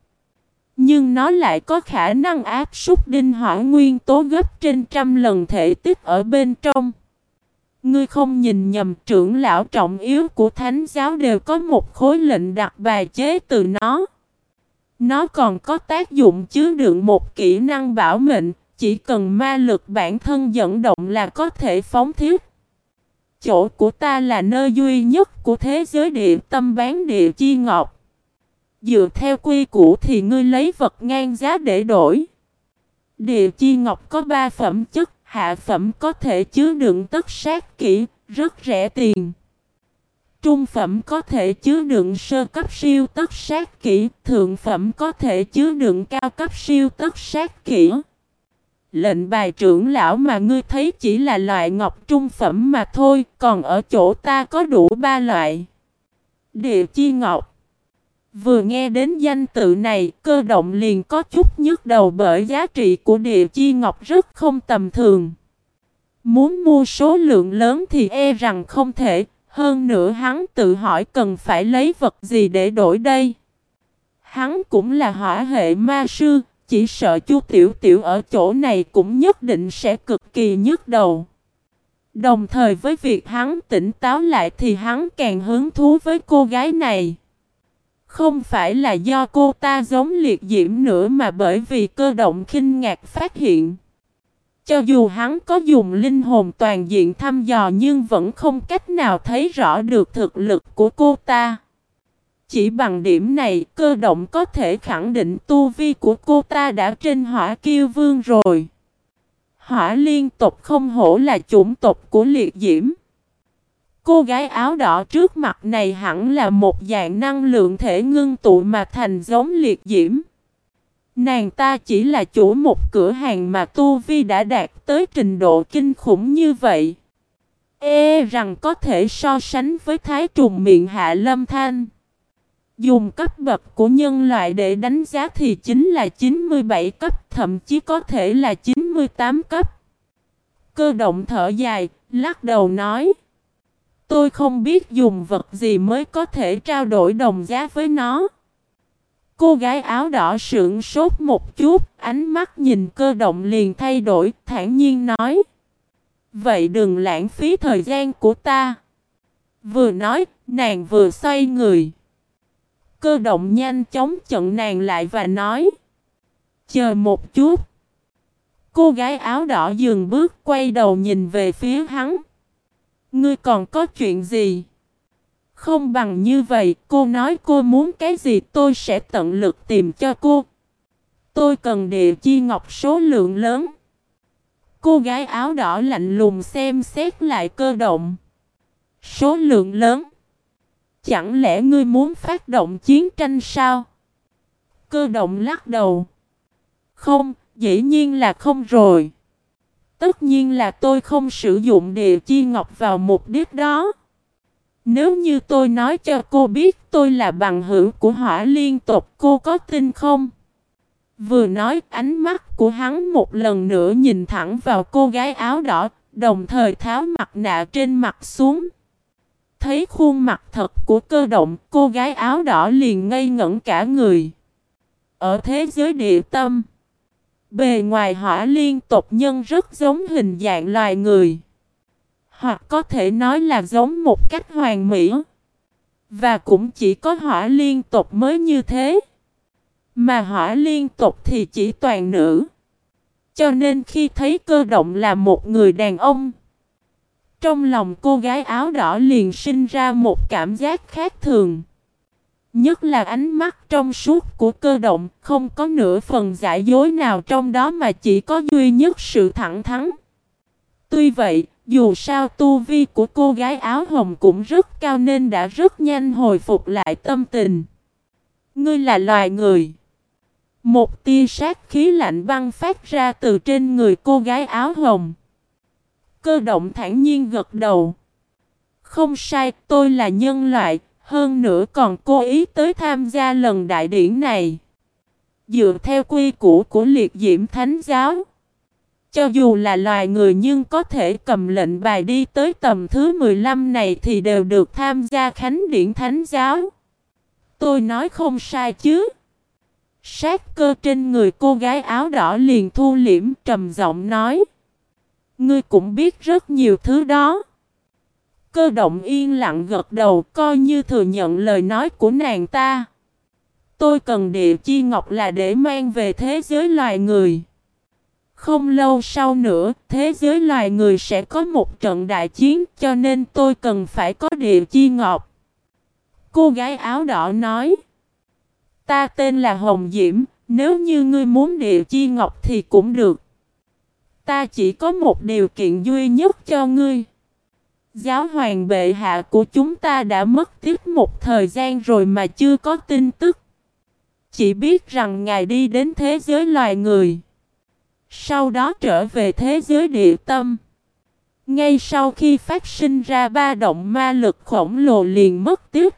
Nhưng nó lại có khả năng áp súc đinh hỏa nguyên tố gấp trên trăm lần thể tích ở bên trong. Ngươi không nhìn nhầm trưởng lão trọng yếu của thánh giáo đều có một khối lệnh đặc bài chế từ nó. Nó còn có tác dụng chứa đựng một kỹ năng bảo mệnh, chỉ cần ma lực bản thân dẫn động là có thể phóng thiết. Chỗ của ta là nơi duy nhất của thế giới địa tâm bán địa chi ngọc. Dựa theo quy củ thì ngươi lấy vật ngang giá để đổi. Địa chi ngọc có ba phẩm chất, hạ phẩm có thể chứa đựng tất sát kỹ, rất rẻ tiền. trung phẩm có thể chứa đựng sơ cấp siêu tất sát kỹ, thượng phẩm có thể chứa đựng cao cấp siêu tất sát kỹ. Lệnh bài trưởng lão mà ngươi thấy chỉ là loại ngọc trung phẩm mà thôi, còn ở chỗ ta có đủ ba loại. Địa chi ngọc Vừa nghe đến danh tự này, cơ động liền có chút nhức đầu bởi giá trị của địa chi ngọc rất không tầm thường. Muốn mua số lượng lớn thì e rằng không thể, hơn nữa hắn tự hỏi cần phải lấy vật gì để đổi đây. Hắn cũng là hỏa hệ ma sư, chỉ sợ chu tiểu tiểu ở chỗ này cũng nhất định sẽ cực kỳ nhức đầu. Đồng thời với việc hắn tỉnh táo lại thì hắn càng hứng thú với cô gái này. Không phải là do cô ta giống liệt diễm nữa mà bởi vì cơ động khinh ngạc phát hiện. Cho dù hắn có dùng linh hồn toàn diện thăm dò nhưng vẫn không cách nào thấy rõ được thực lực của cô ta. Chỉ bằng điểm này, cơ động có thể khẳng định tu vi của cô ta đã trên hỏa kiêu vương rồi. Hỏa liên tục không hổ là chủng tộc của liệt diễm. Cô gái áo đỏ trước mặt này hẳn là một dạng năng lượng thể ngưng tụ mà thành giống liệt diễm. Nàng ta chỉ là chủ một cửa hàng mà Tu Vi đã đạt tới trình độ kinh khủng như vậy. Ê rằng có thể so sánh với thái trùng miệng hạ lâm thanh. Dùng cấp bậc của nhân loại để đánh giá thì chính là 97 cấp, thậm chí có thể là 98 cấp. Cơ động thở dài, lắc đầu nói. Tôi không biết dùng vật gì mới có thể trao đổi đồng giá với nó. Cô gái áo đỏ sững sốt một chút, ánh mắt nhìn cơ động liền thay đổi, thản nhiên nói. Vậy đừng lãng phí thời gian của ta. Vừa nói, nàng vừa xoay người. Cơ động nhanh chóng chặn nàng lại và nói. Chờ một chút. Cô gái áo đỏ dừng bước quay đầu nhìn về phía hắn. Ngươi còn có chuyện gì? Không bằng như vậy, cô nói cô muốn cái gì tôi sẽ tận lực tìm cho cô. Tôi cần địa chi ngọc số lượng lớn. Cô gái áo đỏ lạnh lùng xem xét lại cơ động. Số lượng lớn. Chẳng lẽ ngươi muốn phát động chiến tranh sao? Cơ động lắc đầu. Không, dĩ nhiên là không rồi. Tất nhiên là tôi không sử dụng địa chi ngọc vào mục đích đó. Nếu như tôi nói cho cô biết tôi là bằng hữu của hỏa liên tục cô có tin không? Vừa nói ánh mắt của hắn một lần nữa nhìn thẳng vào cô gái áo đỏ, đồng thời tháo mặt nạ trên mặt xuống. Thấy khuôn mặt thật của cơ động, cô gái áo đỏ liền ngây ngẩn cả người. Ở thế giới địa tâm, bề ngoài hỏa liên tộc nhân rất giống hình dạng loài người. Hoặc có thể nói là giống một cách hoàn mỹ. Và cũng chỉ có hỏa liên tộc mới như thế. Mà hỏa liên tộc thì chỉ toàn nữ. Cho nên khi thấy cơ động là một người đàn ông. Trong lòng cô gái áo đỏ liền sinh ra một cảm giác khác thường. Nhất là ánh mắt trong suốt của cơ động, không có nửa phần giải dối nào trong đó mà chỉ có duy nhất sự thẳng thắn. Tuy vậy, dù sao tu vi của cô gái áo hồng cũng rất cao nên đã rất nhanh hồi phục lại tâm tình. Ngươi là loài người. Một tia sát khí lạnh băng phát ra từ trên người cô gái áo hồng. Cơ động thản nhiên gật đầu. Không sai, tôi là nhân loại, hơn nữa còn cố ý tới tham gia lần đại điển này. Dựa theo quy củ của liệt diễm thánh giáo. Cho dù là loài người nhưng có thể cầm lệnh bài đi tới tầm thứ 15 này thì đều được tham gia khánh điển thánh giáo. Tôi nói không sai chứ. Sát cơ trên người cô gái áo đỏ liền thu liễm trầm giọng nói. Ngươi cũng biết rất nhiều thứ đó. Cơ động yên lặng gật đầu coi như thừa nhận lời nói của nàng ta. Tôi cần địa chi ngọc là để mang về thế giới loài người. Không lâu sau nữa, thế giới loài người sẽ có một trận đại chiến cho nên tôi cần phải có địa chi ngọc. Cô gái áo đỏ nói. Ta tên là Hồng Diễm, nếu như ngươi muốn địa chi ngọc thì cũng được. Ta chỉ có một điều kiện duy nhất cho ngươi. Giáo hoàng bệ hạ của chúng ta đã mất tiếp một thời gian rồi mà chưa có tin tức. Chỉ biết rằng ngài đi đến thế giới loài người. Sau đó trở về thế giới địa tâm. Ngay sau khi phát sinh ra ba động ma lực khổng lồ liền mất tiếp.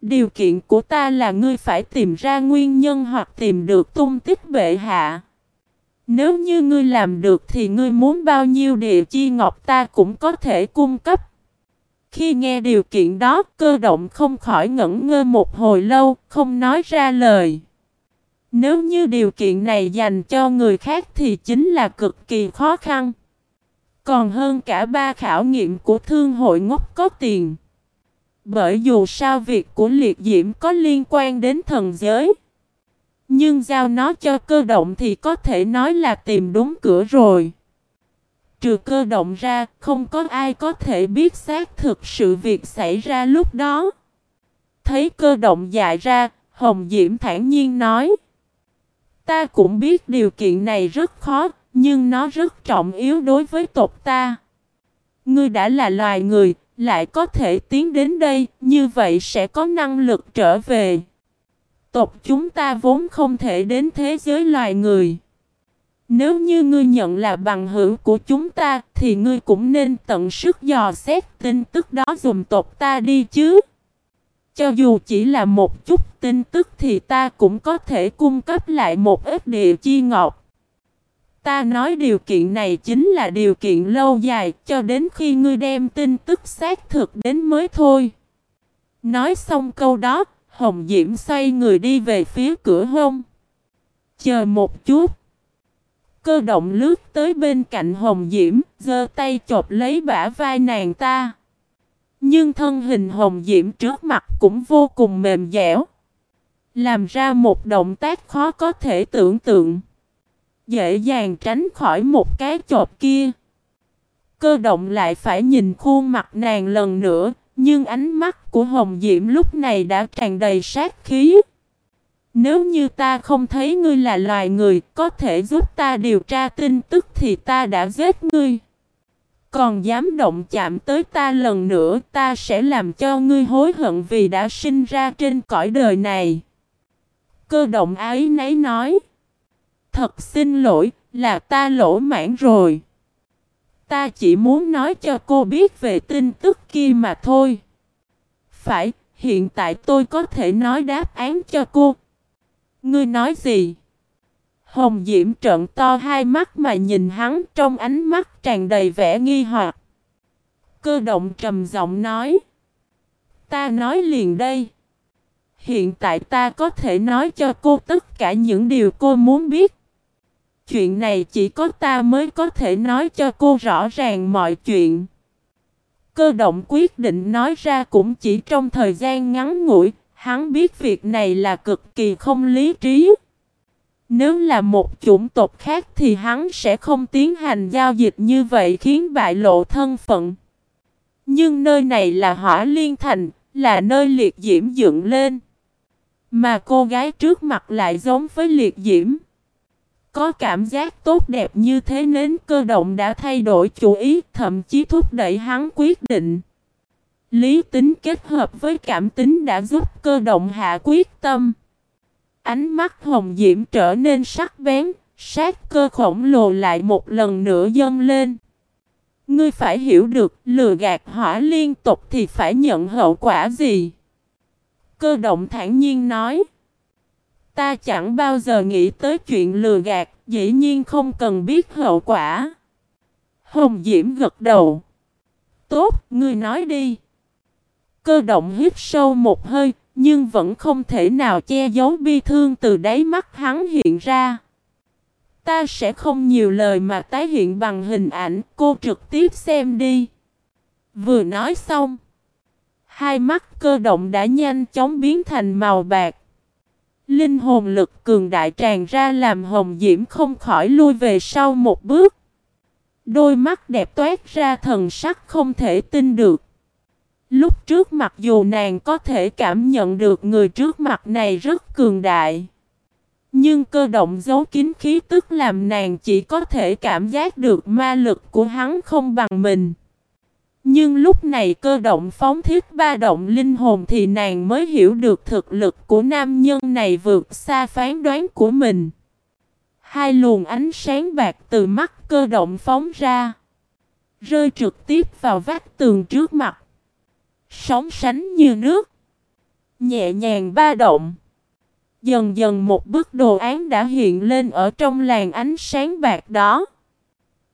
Điều kiện của ta là ngươi phải tìm ra nguyên nhân hoặc tìm được tung tích bệ hạ. Nếu như ngươi làm được thì ngươi muốn bao nhiêu địa chi ngọc ta cũng có thể cung cấp. Khi nghe điều kiện đó, cơ động không khỏi ngẩn ngơ một hồi lâu, không nói ra lời. Nếu như điều kiện này dành cho người khác thì chính là cực kỳ khó khăn. Còn hơn cả ba khảo nghiệm của thương hội ngốc có tiền. Bởi dù sao việc của liệt diễm có liên quan đến thần giới. Nhưng giao nó cho cơ động thì có thể nói là tìm đúng cửa rồi. Trừ cơ động ra, không có ai có thể biết xác thực sự việc xảy ra lúc đó. Thấy cơ động dại ra, Hồng Diễm thản nhiên nói. Ta cũng biết điều kiện này rất khó, nhưng nó rất trọng yếu đối với tộc ta. Ngươi đã là loài người, lại có thể tiến đến đây, như vậy sẽ có năng lực trở về. Tộc chúng ta vốn không thể đến thế giới loài người. Nếu như ngươi nhận là bằng hữu của chúng ta, thì ngươi cũng nên tận sức dò xét tin tức đó dùm tộc ta đi chứ. Cho dù chỉ là một chút tin tức thì ta cũng có thể cung cấp lại một ít địa chi ngọc. Ta nói điều kiện này chính là điều kiện lâu dài cho đến khi ngươi đem tin tức xác thực đến mới thôi. Nói xong câu đó, Hồng Diễm xoay người đi về phía cửa hông. Chờ một chút. Cơ động lướt tới bên cạnh Hồng Diễm, giơ tay chộp lấy bả vai nàng ta. Nhưng thân hình Hồng Diễm trước mặt cũng vô cùng mềm dẻo. Làm ra một động tác khó có thể tưởng tượng. Dễ dàng tránh khỏi một cái chộp kia. Cơ động lại phải nhìn khuôn mặt nàng lần nữa, nhưng ánh mắt của Hồng Diễm lúc này đã tràn đầy sát khí. Nếu như ta không thấy ngươi là loài người, có thể giúp ta điều tra tin tức thì ta đã giết ngươi. Còn dám động chạm tới ta lần nữa, ta sẽ làm cho ngươi hối hận vì đã sinh ra trên cõi đời này. Cơ động ái nấy nói. Thật xin lỗi, là ta lỗ mãn rồi. Ta chỉ muốn nói cho cô biết về tin tức kia mà thôi. Phải, hiện tại tôi có thể nói đáp án cho cô. Ngươi nói gì? Hồng Diễm trợn to hai mắt mà nhìn hắn trong ánh mắt tràn đầy vẻ nghi hoặc. Cơ động trầm giọng nói. Ta nói liền đây. Hiện tại ta có thể nói cho cô tất cả những điều cô muốn biết. Chuyện này chỉ có ta mới có thể nói cho cô rõ ràng mọi chuyện. Cơ động quyết định nói ra cũng chỉ trong thời gian ngắn ngủi, hắn biết việc này là cực kỳ không lý trí. Nếu là một chủng tộc khác thì hắn sẽ không tiến hành giao dịch như vậy khiến bại lộ thân phận. Nhưng nơi này là hỏa liên thành, là nơi liệt diễm dựng lên. Mà cô gái trước mặt lại giống với liệt diễm. Có cảm giác tốt đẹp như thế nên cơ động đã thay đổi chủ ý, thậm chí thúc đẩy hắn quyết định. Lý tính kết hợp với cảm tính đã giúp cơ động hạ quyết tâm. Ánh mắt hồng diễm trở nên sắc bén, sát cơ khổng lồ lại một lần nữa dâng lên. Ngươi phải hiểu được lừa gạt hỏa liên tục thì phải nhận hậu quả gì. Cơ động thản nhiên nói. Ta chẳng bao giờ nghĩ tới chuyện lừa gạt, dĩ nhiên không cần biết hậu quả. Hồng Diễm gật đầu. Tốt, ngươi nói đi. Cơ động hít sâu một hơi, nhưng vẫn không thể nào che giấu bi thương từ đáy mắt hắn hiện ra. Ta sẽ không nhiều lời mà tái hiện bằng hình ảnh, cô trực tiếp xem đi. Vừa nói xong, hai mắt cơ động đã nhanh chóng biến thành màu bạc. Linh hồn lực cường đại tràn ra làm Hồng Diễm không khỏi lui về sau một bước. Đôi mắt đẹp toát ra thần sắc không thể tin được. Lúc trước mặc dù nàng có thể cảm nhận được người trước mặt này rất cường đại. Nhưng cơ động giấu kín khí tức làm nàng chỉ có thể cảm giác được ma lực của hắn không bằng mình. Nhưng lúc này cơ động phóng thiết ba động linh hồn thì nàng mới hiểu được thực lực của nam nhân này vượt xa phán đoán của mình. Hai luồng ánh sáng bạc từ mắt cơ động phóng ra. Rơi trực tiếp vào vách tường trước mặt. Sóng sánh như nước. Nhẹ nhàng ba động. Dần dần một bức đồ án đã hiện lên ở trong làn ánh sáng bạc đó.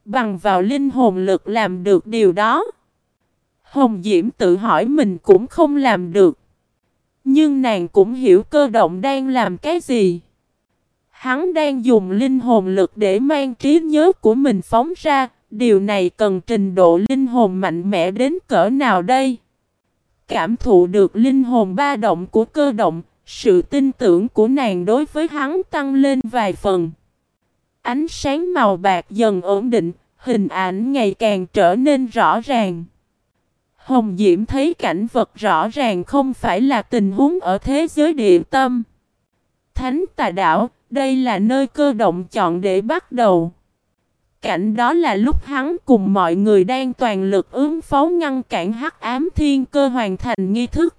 Bằng vào linh hồn lực làm được điều đó. Hồng Diễm tự hỏi mình cũng không làm được. Nhưng nàng cũng hiểu cơ động đang làm cái gì. Hắn đang dùng linh hồn lực để mang trí nhớ của mình phóng ra. Điều này cần trình độ linh hồn mạnh mẽ đến cỡ nào đây? Cảm thụ được linh hồn ba động của cơ động, sự tin tưởng của nàng đối với hắn tăng lên vài phần. Ánh sáng màu bạc dần ổn định, hình ảnh ngày càng trở nên rõ ràng. Hồng Diễm thấy cảnh vật rõ ràng không phải là tình huống ở thế giới địa tâm. Thánh tà đảo, đây là nơi cơ động chọn để bắt đầu. Cảnh đó là lúc hắn cùng mọi người đang toàn lực ứng phó ngăn cản hắc ám thiên cơ hoàn thành nghi thức.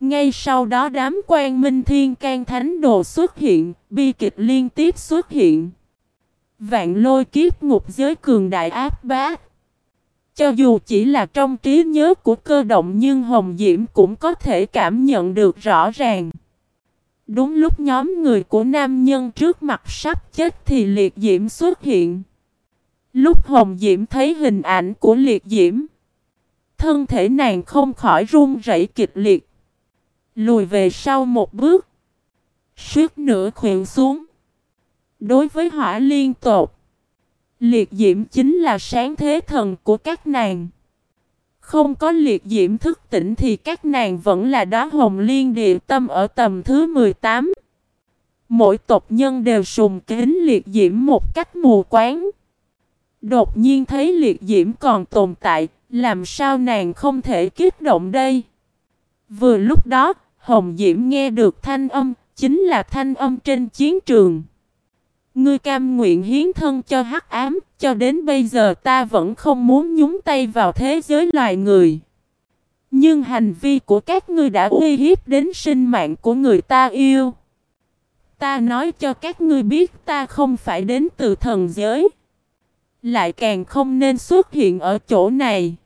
Ngay sau đó đám quan minh thiên can thánh đồ xuất hiện, bi kịch liên tiếp xuất hiện. Vạn lôi kiếp ngục giới cường đại áp bá. Cho dù chỉ là trong trí nhớ của cơ động nhưng Hồng Diễm cũng có thể cảm nhận được rõ ràng. Đúng lúc nhóm người của nam nhân trước mặt sắp chết thì liệt diễm xuất hiện. Lúc Hồng Diễm thấy hình ảnh của liệt diễm, thân thể nàng không khỏi run rẩy kịch liệt. Lùi về sau một bước, suýt nửa khuỵu xuống. Đối với hỏa liên tột, liệt diễm chính là sáng thế thần của các nàng. Không có liệt diễm thức tỉnh thì các nàng vẫn là đó hồng liên địa tâm ở tầm thứ 18. Mỗi tộc nhân đều sùng kính liệt diễm một cách mù quáng. Đột nhiên thấy liệt diễm còn tồn tại, làm sao nàng không thể kích động đây? Vừa lúc đó, Hồng Diễm nghe được thanh âm, chính là thanh âm trên chiến trường. Ngươi cam nguyện hiến thân cho hắc ám, cho đến bây giờ ta vẫn không muốn nhúng tay vào thế giới loài người. Nhưng hành vi của các ngươi đã uy hiếp đến sinh mạng của người ta yêu. Ta nói cho các ngươi biết ta không phải đến từ thần giới. Lại càng không nên xuất hiện ở chỗ này.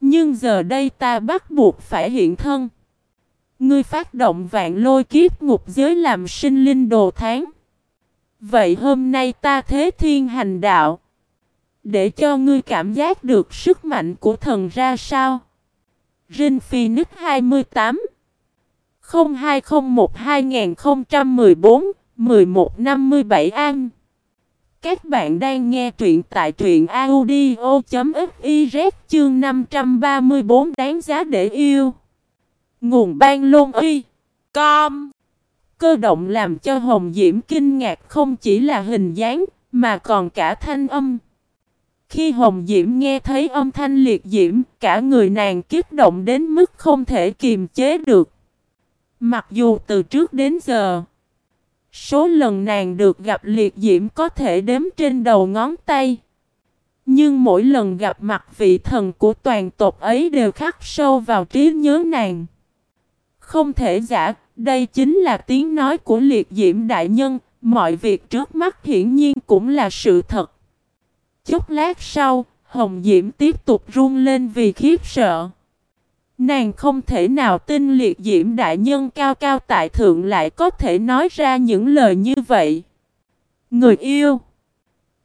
Nhưng giờ đây ta bắt buộc phải hiện thân. Ngươi phát động vạn lôi kiếp ngục giới làm sinh linh đồ tháng. Vậy hôm nay ta thế thiên hành đạo. Để cho ngươi cảm giác được sức mạnh của thần ra sao? Rin Phoenix 28 0201 2014 1157 An Các bạn đang nghe truyện tại truyện audio.fiz chương 534 đáng giá để yêu Nguồn ban lôn y Com Cơ động làm cho Hồng Diễm kinh ngạc không chỉ là hình dáng mà còn cả thanh âm khi Hồng Diễm nghe thấy âm thanh liệt diễm, cả người nàng kích động đến mức không thể kiềm chế được. Mặc dù từ trước đến giờ, số lần nàng được gặp liệt diễm có thể đếm trên đầu ngón tay. Nhưng mỗi lần gặp mặt vị thần của toàn tộc ấy đều khắc sâu vào trí nhớ nàng. Không thể giả, đây chính là tiếng nói của liệt diễm đại nhân, mọi việc trước mắt hiển nhiên cũng là sự thật. Chút lát sau, Hồng Diễm tiếp tục run lên vì khiếp sợ. Nàng không thể nào tin liệt diễm đại nhân cao cao tại thượng lại có thể nói ra những lời như vậy. Người yêu.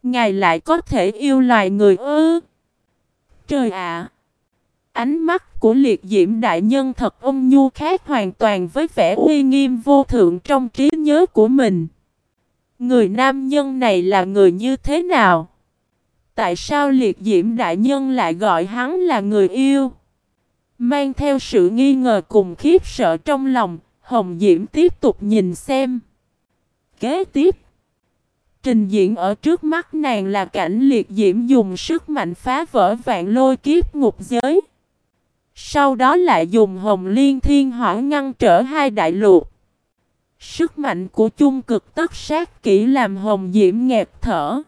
Ngài lại có thể yêu loài người ư. Trời ạ. Ánh mắt của liệt diễm đại nhân thật ôn nhu khác hoàn toàn với vẻ uy nghiêm vô thượng trong trí nhớ của mình. Người nam nhân này là người như thế nào? Tại sao liệt diễm đại nhân lại gọi hắn là người yêu? Mang theo sự nghi ngờ cùng khiếp sợ trong lòng, Hồng Diễm tiếp tục nhìn xem. Kế tiếp, trình diễn ở trước mắt nàng là cảnh liệt diễm dùng sức mạnh phá vỡ vạn lôi kiếp ngục giới. Sau đó lại dùng hồng liên thiên hỏa ngăn trở hai đại lục. Sức mạnh của chung cực tất sát kỹ làm hồng diễm nghẹt thở.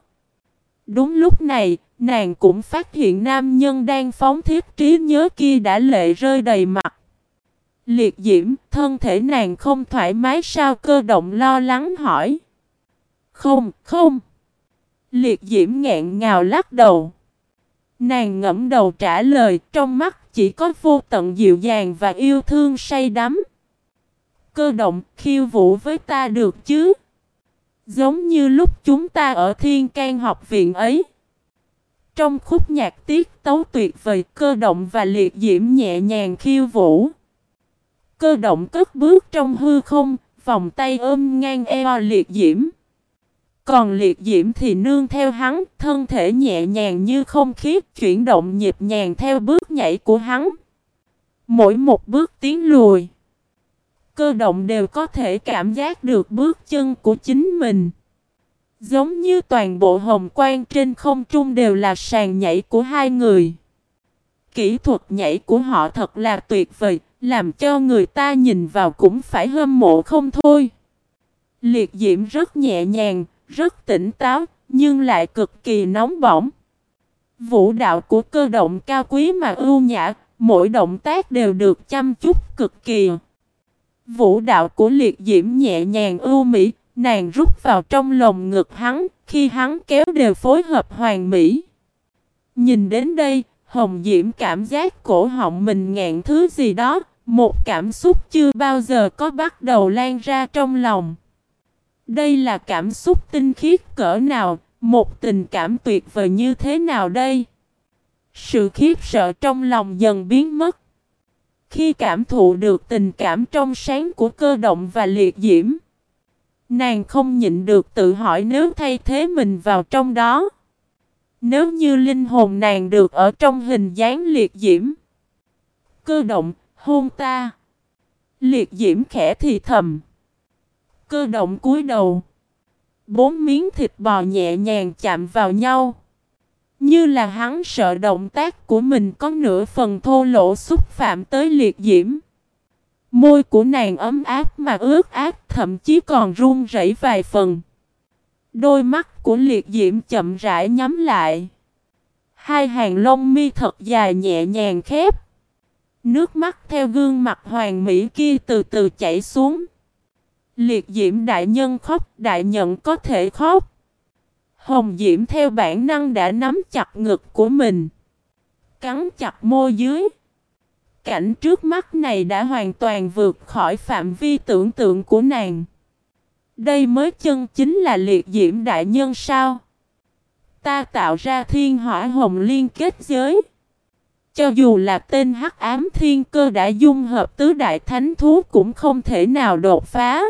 Đúng lúc này, nàng cũng phát hiện nam nhân đang phóng thiết trí nhớ kia đã lệ rơi đầy mặt. Liệt diễm, thân thể nàng không thoải mái sao cơ động lo lắng hỏi. Không, không. Liệt diễm nghẹn ngào lắc đầu. Nàng ngẫm đầu trả lời, trong mắt chỉ có vô tận dịu dàng và yêu thương say đắm. Cơ động, khiêu vũ với ta được chứ? Giống như lúc chúng ta ở Thiên can học viện ấy. Trong khúc nhạc tiết tấu tuyệt vời, cơ động và liệt diễm nhẹ nhàng khiêu vũ. Cơ động cất bước trong hư không, vòng tay ôm ngang eo liệt diễm. Còn liệt diễm thì nương theo hắn, thân thể nhẹ nhàng như không khí, chuyển động nhịp nhàng theo bước nhảy của hắn. Mỗi một bước tiến lùi, cơ động đều có thể cảm giác được bước chân của chính mình. Giống như toàn bộ hồng quang trên không trung đều là sàn nhảy của hai người. Kỹ thuật nhảy của họ thật là tuyệt vời, làm cho người ta nhìn vào cũng phải hâm mộ không thôi. Liệt diễm rất nhẹ nhàng, rất tỉnh táo, nhưng lại cực kỳ nóng bỏng. Vũ đạo của cơ động cao quý mà ưu nhã, mỗi động tác đều được chăm chút cực kỳ. Vũ đạo của liệt diễm nhẹ nhàng ưu mỹ, nàng rút vào trong lồng ngực hắn, khi hắn kéo đều phối hợp hoàn mỹ. Nhìn đến đây, Hồng Diễm cảm giác cổ họng mình ngạn thứ gì đó, một cảm xúc chưa bao giờ có bắt đầu lan ra trong lòng. Đây là cảm xúc tinh khiết cỡ nào, một tình cảm tuyệt vời như thế nào đây? Sự khiếp sợ trong lòng dần biến mất. Khi cảm thụ được tình cảm trong sáng của cơ động và liệt diễm, nàng không nhịn được tự hỏi nếu thay thế mình vào trong đó. Nếu như linh hồn nàng được ở trong hình dáng liệt diễm, cơ động, hôn ta. Liệt diễm khẽ thì thầm. Cơ động cúi đầu. Bốn miếng thịt bò nhẹ nhàng chạm vào nhau. Như là hắn sợ động tác của mình có nửa phần thô lỗ xúc phạm tới liệt diễm. Môi của nàng ấm áp mà ướt át, thậm chí còn run rẩy vài phần. Đôi mắt của liệt diễm chậm rãi nhắm lại. Hai hàng lông mi thật dài nhẹ nhàng khép. Nước mắt theo gương mặt hoàng mỹ kia từ từ chảy xuống. Liệt diễm đại nhân khóc, đại nhận có thể khóc. Hồng diễm theo bản năng đã nắm chặt ngực của mình. Cắn chặt môi dưới. Cảnh trước mắt này đã hoàn toàn vượt khỏi phạm vi tưởng tượng của nàng. Đây mới chân chính là liệt diễm đại nhân sao? Ta tạo ra thiên hỏa hồng liên kết giới. Cho dù là tên hắc ám thiên cơ đã dung hợp tứ đại thánh thú cũng không thể nào đột phá.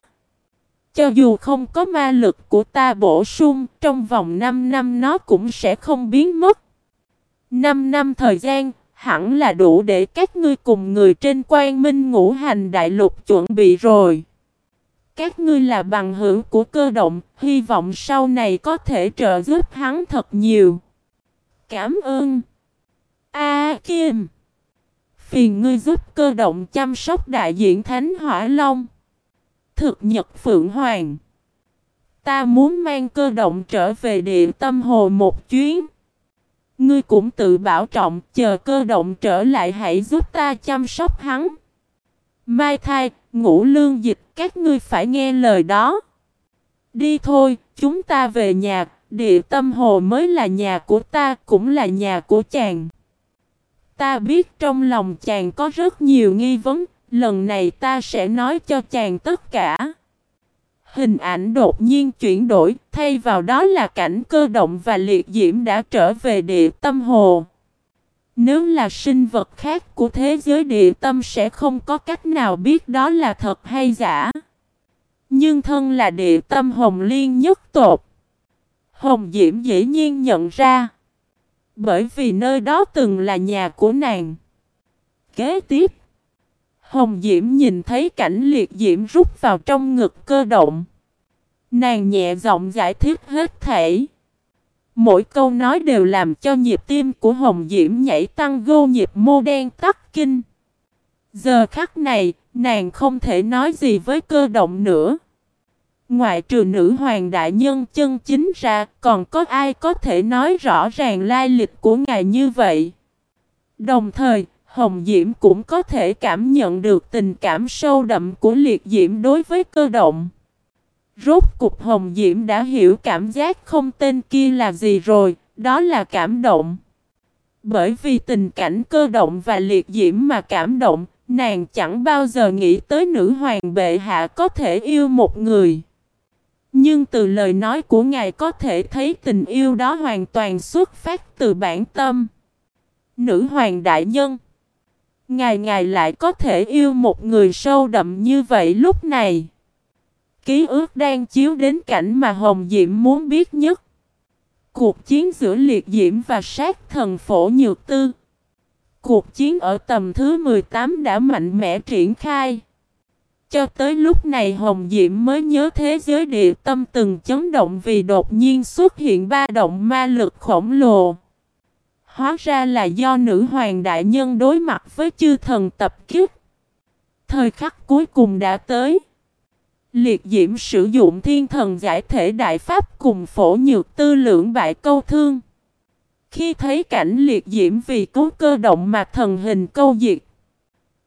Cho dù không có ma lực của ta bổ sung, trong vòng 5 năm nó cũng sẽ không biến mất. 5 năm thời gian, hẳn là đủ để các ngươi cùng người trên quan minh ngũ hành đại lục chuẩn bị rồi. Các ngươi là bằng hữu của cơ động, hy vọng sau này có thể trợ giúp hắn thật nhiều. Cảm ơn. A Kim. Phiền ngươi giúp cơ động chăm sóc đại diện Thánh Hỏa Long. Thực nhật Phượng Hoàng. Ta muốn mang cơ động trở về địa tâm hồ một chuyến. Ngươi cũng tự bảo trọng, chờ cơ động trở lại hãy giúp ta chăm sóc hắn. Mai thai, ngũ lương dịch, các ngươi phải nghe lời đó. Đi thôi, chúng ta về nhà, địa tâm hồ mới là nhà của ta, cũng là nhà của chàng. Ta biết trong lòng chàng có rất nhiều nghi vấn, lần này ta sẽ nói cho chàng tất cả. Hình ảnh đột nhiên chuyển đổi, thay vào đó là cảnh cơ động và liệt diễm đã trở về địa tâm hồ. Nếu là sinh vật khác của thế giới địa tâm sẽ không có cách nào biết đó là thật hay giả. Nhưng thân là địa tâm hồng liên nhất tột. Hồng Diễm dễ nhiên nhận ra. Bởi vì nơi đó từng là nhà của nàng. Kế tiếp. Hồng Diễm nhìn thấy cảnh liệt diễm rút vào trong ngực cơ động. Nàng nhẹ giọng giải thích hết thể. Mỗi câu nói đều làm cho nhịp tim của Hồng Diễm nhảy tăng gô nhịp mô đen tắc kinh. Giờ khắc này, nàng không thể nói gì với cơ động nữa. Ngoại trừ nữ hoàng đại nhân chân chính ra, còn có ai có thể nói rõ ràng lai lịch của ngài như vậy? Đồng thời, Hồng Diễm cũng có thể cảm nhận được tình cảm sâu đậm của liệt diễm đối với cơ động. Rốt cục Hồng Diễm đã hiểu cảm giác không tên kia là gì rồi, đó là cảm động. Bởi vì tình cảnh cơ động và liệt diễm mà cảm động, nàng chẳng bao giờ nghĩ tới nữ hoàng bệ hạ có thể yêu một người. Nhưng từ lời nói của ngài có thể thấy tình yêu đó hoàn toàn xuất phát từ bản tâm. Nữ hoàng đại nhân Ngài ngài lại có thể yêu một người sâu đậm như vậy lúc này. Ký ức đang chiếu đến cảnh mà Hồng Diễm muốn biết nhất. Cuộc chiến giữa liệt diễm và sát thần phổ nhược tư. Cuộc chiến ở tầm thứ 18 đã mạnh mẽ triển khai. Cho tới lúc này Hồng Diễm mới nhớ thế giới địa tâm từng chấn động vì đột nhiên xuất hiện ba động ma lực khổng lồ. Hóa ra là do nữ hoàng đại nhân đối mặt với chư thần tập kiếp. Thời khắc cuối cùng đã tới. Liệt diễm sử dụng thiên thần giải thể đại pháp cùng phổ nhược tư lượng bại câu thương. Khi thấy cảnh liệt diễm vì cứu cơ động mà thần hình câu diệt.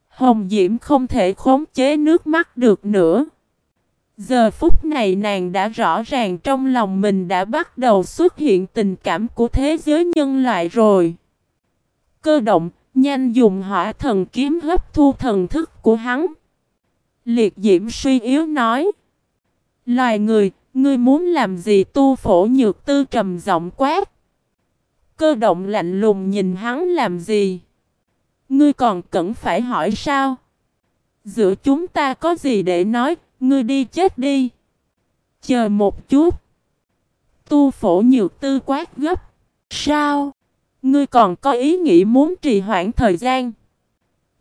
Hồng diễm không thể khống chế nước mắt được nữa. Giờ phút này nàng đã rõ ràng trong lòng mình đã bắt đầu xuất hiện tình cảm của thế giới nhân loại rồi. Cơ động, nhanh dùng hỏa thần kiếm hấp thu thần thức của hắn. Liệt diễm suy yếu nói. Loài người, ngươi muốn làm gì tu phổ nhược tư trầm giọng quát. Cơ động lạnh lùng nhìn hắn làm gì. Ngươi còn cần phải hỏi sao? Giữa chúng ta có gì để nói, ngươi đi chết đi. Chờ một chút. Tu phổ nhược tư quát gấp. Sao? Ngươi còn có ý nghĩ muốn trì hoãn thời gian?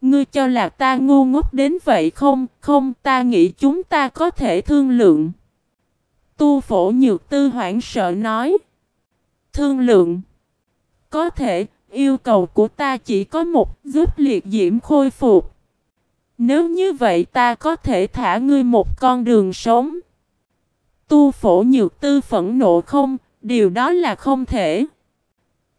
Ngươi cho là ta ngu ngốc đến vậy không? Không, ta nghĩ chúng ta có thể thương lượng. Tu phổ nhược tư hoảng sợ nói. Thương lượng. Có thể, yêu cầu của ta chỉ có một giúp liệt diễm khôi phục. Nếu như vậy ta có thể thả ngươi một con đường sống. Tu phổ nhược tư phẫn nộ không, điều đó là không thể.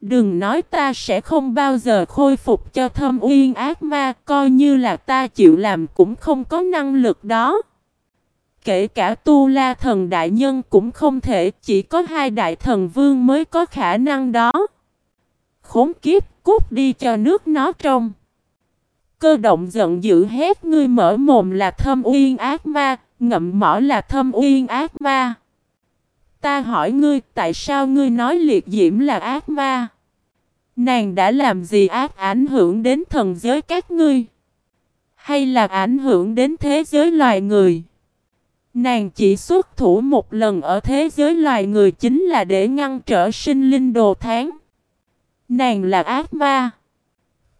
Đừng nói ta sẽ không bao giờ khôi phục cho thâm uyên ác ma, coi như là ta chịu làm cũng không có năng lực đó. Kể cả tu la thần đại nhân cũng không thể, chỉ có hai đại thần vương mới có khả năng đó. Khốn kiếp, cút đi cho nước nó trong. Cơ động giận dữ hét ngươi mở mồm là thâm uyên ác ma, ngậm mỏ là thâm uyên ác ma. Ta hỏi ngươi tại sao ngươi nói liệt diễm là ác ma? Nàng đã làm gì ác ảnh hưởng đến thần giới các ngươi? Hay là ảnh hưởng đến thế giới loài người? Nàng chỉ xuất thủ một lần ở thế giới loài người chính là để ngăn trở sinh linh đồ tháng. Nàng là ác ma.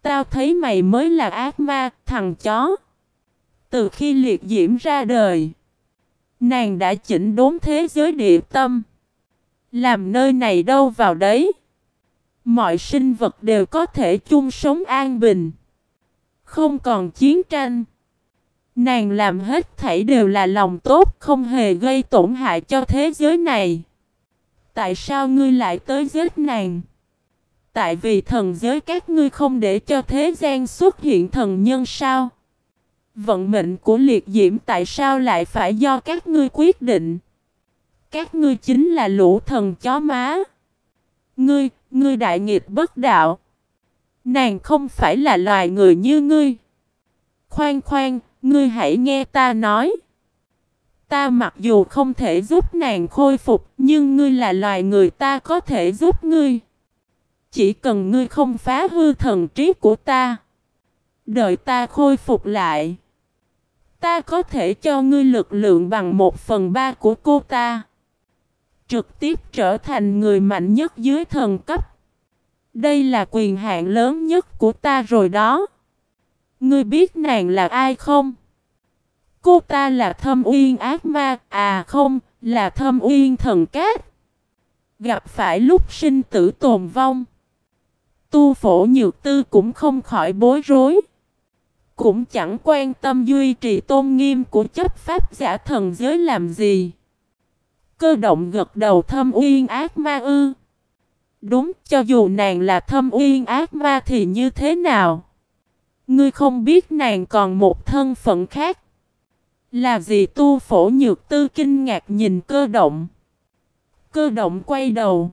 Tao thấy mày mới là ác ma, thằng chó. Từ khi liệt diễm ra đời, nàng đã chỉnh đốn thế giới địa tâm. Làm nơi này đâu vào đấy. Mọi sinh vật đều có thể chung sống an bình. Không còn chiến tranh. Nàng làm hết thảy đều là lòng tốt, không hề gây tổn hại cho thế giới này. Tại sao ngươi lại tới giết nàng? Tại vì thần giới các ngươi không để cho thế gian xuất hiện thần nhân sao? Vận mệnh của liệt diễm tại sao lại phải do các ngươi quyết định? Các ngươi chính là lũ thần chó má. Ngươi, ngươi đại nghịch bất đạo. Nàng không phải là loài người như ngươi. Khoan khoan, ngươi hãy nghe ta nói. Ta mặc dù không thể giúp nàng khôi phục, nhưng ngươi là loài người ta có thể giúp ngươi. Chỉ cần ngươi không phá hư thần trí của ta. Đợi ta khôi phục lại. Ta có thể cho ngươi lực lượng bằng một phần ba của cô ta. Trực tiếp trở thành người mạnh nhất dưới thần cấp. Đây là quyền hạn lớn nhất của ta rồi đó. Ngươi biết nàng là ai không? Cô ta là thâm uyên ác ma, à không, là thâm uyên thần cát. Gặp phải lúc sinh tử tồn vong. Tu phổ nhược tư cũng không khỏi bối rối. Cũng chẳng quan tâm duy trì tôn nghiêm của chấp pháp giả thần giới làm gì. Cơ động gật đầu thâm uyên ác ma ư. Đúng, cho dù nàng là thâm uyên ác ma thì như thế nào? Ngươi không biết nàng còn một thân phận khác. Là gì tu phổ nhược tư kinh ngạc nhìn cơ động. Cơ động quay đầu.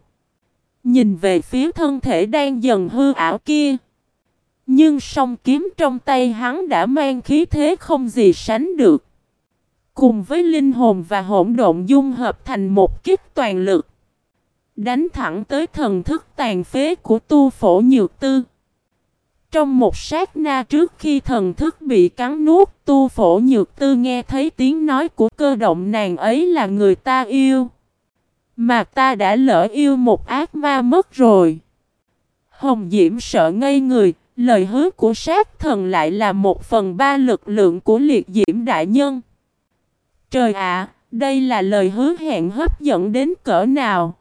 Nhìn về phía thân thể đang dần hư ảo kia. Nhưng song kiếm trong tay hắn đã mang khí thế không gì sánh được. Cùng với linh hồn và hỗn độn dung hợp thành một kích toàn lực. Đánh thẳng tới thần thức tàn phế của tu phổ nhược tư. Trong một sát na trước khi thần thức bị cắn nuốt, tu phổ nhược tư nghe thấy tiếng nói của cơ động nàng ấy là người ta yêu. Mà ta đã lỡ yêu một ác ma mất rồi. Hồng Diễm sợ ngây người, lời hứa của sát thần lại là một phần ba lực lượng của liệt diễm đại nhân. Trời ạ, đây là lời hứa hẹn hấp dẫn đến cỡ nào.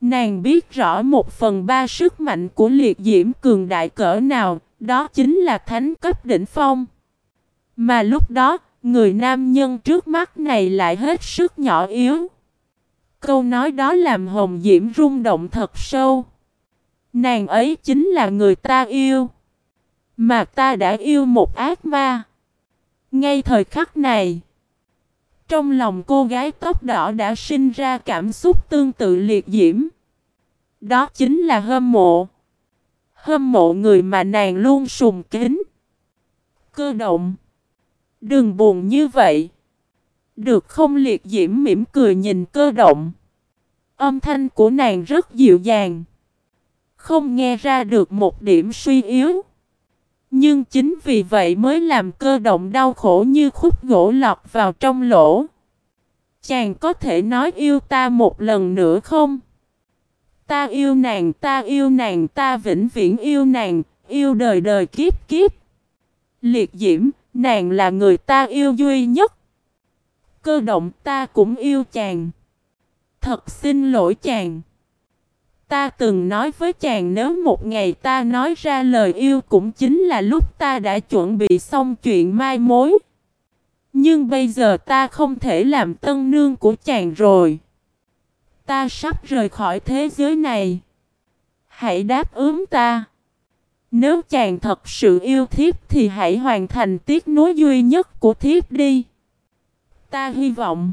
Nàng biết rõ một phần ba sức mạnh của liệt diễm cường đại cỡ nào, đó chính là thánh cấp đỉnh phong. Mà lúc đó, người nam nhân trước mắt này lại hết sức nhỏ yếu. Câu nói đó làm Hồng Diễm rung động thật sâu. Nàng ấy chính là người ta yêu. Mà ta đã yêu một ác ma. Ngay thời khắc này, trong lòng cô gái tóc đỏ đã sinh ra cảm xúc tương tự liệt diễm. Đó chính là hâm mộ. Hâm mộ người mà nàng luôn sùng kính. Cơ động. Đừng buồn như vậy. Được không liệt diễm mỉm cười nhìn cơ động. Âm thanh của nàng rất dịu dàng. Không nghe ra được một điểm suy yếu. Nhưng chính vì vậy mới làm cơ động đau khổ như khúc gỗ lọt vào trong lỗ. Chàng có thể nói yêu ta một lần nữa không? Ta yêu nàng, ta yêu nàng, ta vĩnh viễn yêu nàng, yêu đời đời kiếp kiếp. Liệt diễm, nàng là người ta yêu duy nhất. Cơ động ta cũng yêu chàng. Thật xin lỗi chàng. Ta từng nói với chàng nếu một ngày ta nói ra lời yêu cũng chính là lúc ta đã chuẩn bị xong chuyện mai mối. Nhưng bây giờ ta không thể làm tân nương của chàng rồi. Ta sắp rời khỏi thế giới này. Hãy đáp ứng ta. Nếu chàng thật sự yêu thiếp thì hãy hoàn thành tiếc nối duy nhất của thiếp đi. Ta hy vọng.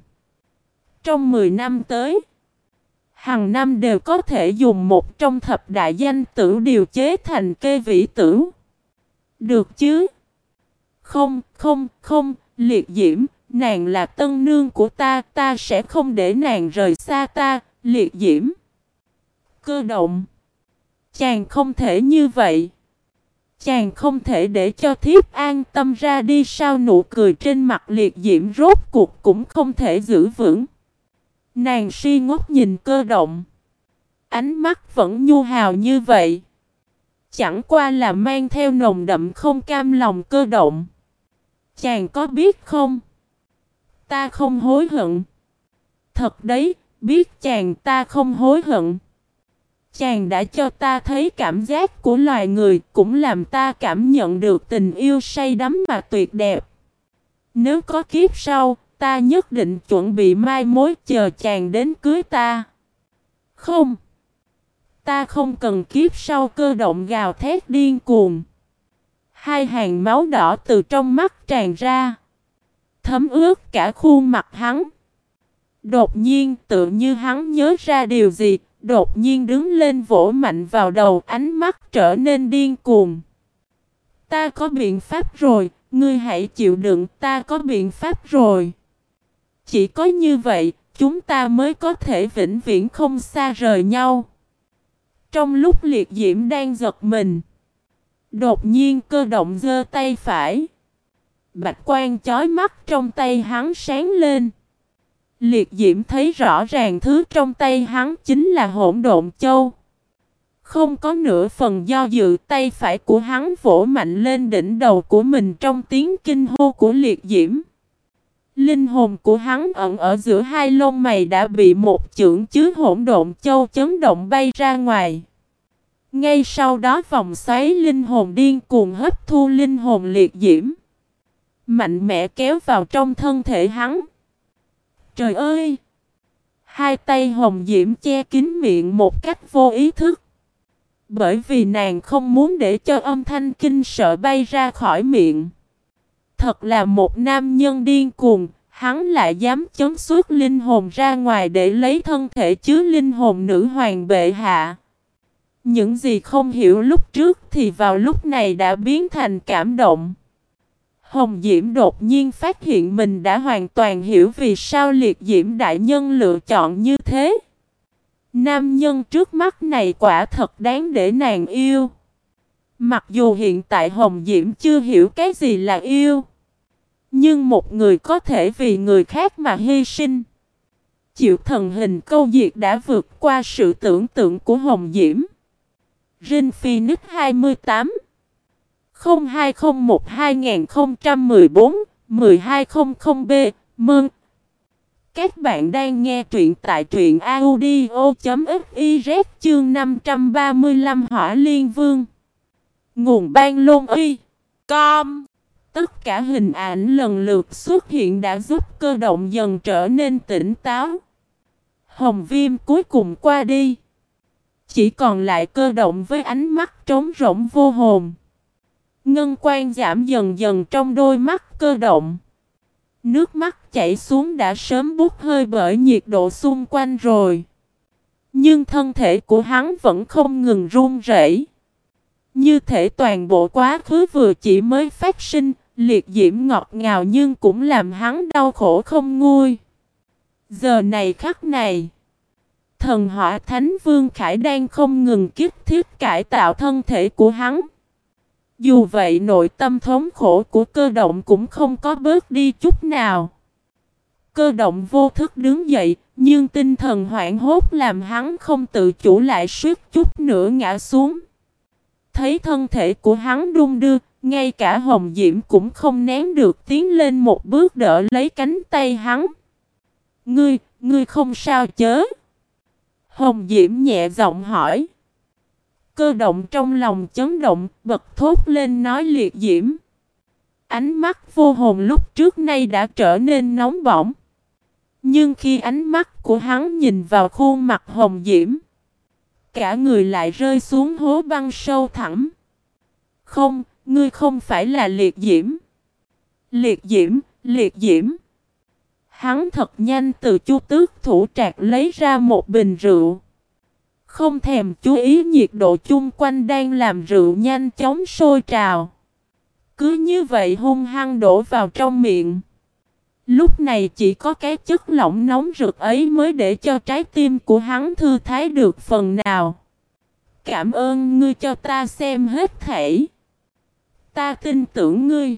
Trong 10 năm tới. Hằng năm đều có thể dùng một trong thập đại danh tử điều chế thành kê vĩ tử. Được chứ? Không, không, không, liệt diễm, nàng là tân nương của ta, ta sẽ không để nàng rời xa ta, liệt diễm. Cơ động. Chàng không thể như vậy. Chàng không thể để cho thiếp an tâm ra đi sao nụ cười trên mặt liệt diễm rốt cuộc cũng không thể giữ vững. Nàng si ngốc nhìn cơ động. Ánh mắt vẫn nhu hào như vậy. Chẳng qua là mang theo nồng đậm không cam lòng cơ động. Chàng có biết không? Ta không hối hận. Thật đấy, biết chàng ta không hối hận. Chàng đã cho ta thấy cảm giác của loài người, cũng làm ta cảm nhận được tình yêu say đắm mà tuyệt đẹp. Nếu có kiếp sau, ta nhất định chuẩn bị mai mối chờ chàng đến cưới ta. Không. Ta không cần kiếp sau cơ động gào thét điên cuồng. Hai hàng máu đỏ từ trong mắt tràn ra. Thấm ướt cả khuôn mặt hắn. Đột nhiên tự như hắn nhớ ra điều gì. Đột nhiên đứng lên vỗ mạnh vào đầu, ánh mắt trở nên điên cuồng. Ta có biện pháp rồi. Ngươi hãy chịu đựng, ta có biện pháp rồi. Chỉ có như vậy, chúng ta mới có thể vĩnh viễn không xa rời nhau. Trong lúc liệt diễm đang giật mình, đột nhiên cơ động giơ tay phải. Bạch quan chói mắt trong tay hắn sáng lên. Liệt diễm thấy rõ ràng thứ trong tay hắn chính là hỗn độn châu. Không có nửa phần do dự tay phải của hắn vỗ mạnh lên đỉnh đầu của mình trong tiếng kinh hô của liệt diễm. Linh hồn của hắn ẩn ở giữa hai lông mày đã bị một chưởng chứa hỗn độn châu chấn động bay ra ngoài. Ngay sau đó vòng xoáy linh hồn điên cuồng hấp thu linh hồn liệt diễm. Mạnh mẽ kéo vào trong thân thể hắn. Trời ơi! Hai tay hồng diễm che kín miệng một cách vô ý thức. Bởi vì nàng không muốn để cho âm thanh kinh sợ bay ra khỏi miệng. Thật là một nam nhân điên cuồng, hắn lại dám chấn suốt linh hồn ra ngoài để lấy thân thể chứa linh hồn nữ hoàng bệ hạ. Những gì không hiểu lúc trước thì vào lúc này đã biến thành cảm động. Hồng Diễm đột nhiên phát hiện mình đã hoàn toàn hiểu vì sao liệt diễm đại nhân lựa chọn như thế. Nam nhân trước mắt này quả thật đáng để nàng yêu. Mặc dù hiện tại Hồng Diễm chưa hiểu cái gì là yêu. Nhưng một người có thể vì người khác mà hy sinh. Chịu thần hình câu diệt đã vượt qua sự tưởng tượng của Hồng Diễm. Rin Phoenix 28 0201 2014 1200B Mừng! Các bạn đang nghe truyện tại truyện audio.fiz chương 535 Hỏa Liên Vương Nguồn ban lôn y Com Tất cả hình ảnh lần lượt xuất hiện đã giúp cơ động dần trở nên tỉnh táo Hồng viêm cuối cùng qua đi Chỉ còn lại cơ động với ánh mắt trống rỗng vô hồn Ngân quan giảm dần dần trong đôi mắt cơ động. Nước mắt chảy xuống đã sớm bút hơi bởi nhiệt độ xung quanh rồi. Nhưng thân thể của hắn vẫn không ngừng run rẩy. Như thể toàn bộ quá khứ vừa chỉ mới phát sinh, liệt diễm ngọt ngào nhưng cũng làm hắn đau khổ không nguôi. Giờ này khắc này, thần hỏa thánh vương Khải đang không ngừng kiếp thiết cải tạo thân thể của hắn. Dù vậy nội tâm thống khổ của cơ động cũng không có bớt đi chút nào. Cơ động vô thức đứng dậy, nhưng tinh thần hoảng hốt làm hắn không tự chủ lại suýt chút nữa ngã xuống. Thấy thân thể của hắn đung đưa, ngay cả Hồng Diễm cũng không nén được tiến lên một bước đỡ lấy cánh tay hắn. Ngươi, ngươi không sao chớ? Hồng Diễm nhẹ giọng hỏi. Cơ động trong lòng chấn động, bật thốt lên nói liệt diễm. Ánh mắt vô hồn lúc trước nay đã trở nên nóng bỏng. Nhưng khi ánh mắt của hắn nhìn vào khuôn mặt hồng diễm, cả người lại rơi xuống hố băng sâu thẳm. Không, ngươi không phải là liệt diễm. Liệt diễm, liệt diễm. Hắn thật nhanh từ chu tước thủ trạc lấy ra một bình rượu. Không thèm chú ý nhiệt độ chung quanh đang làm rượu nhanh chóng sôi trào. Cứ như vậy hung hăng đổ vào trong miệng. Lúc này chỉ có cái chất lỏng nóng rực ấy mới để cho trái tim của hắn thư thái được phần nào. Cảm ơn ngươi cho ta xem hết thảy. Ta tin tưởng ngươi.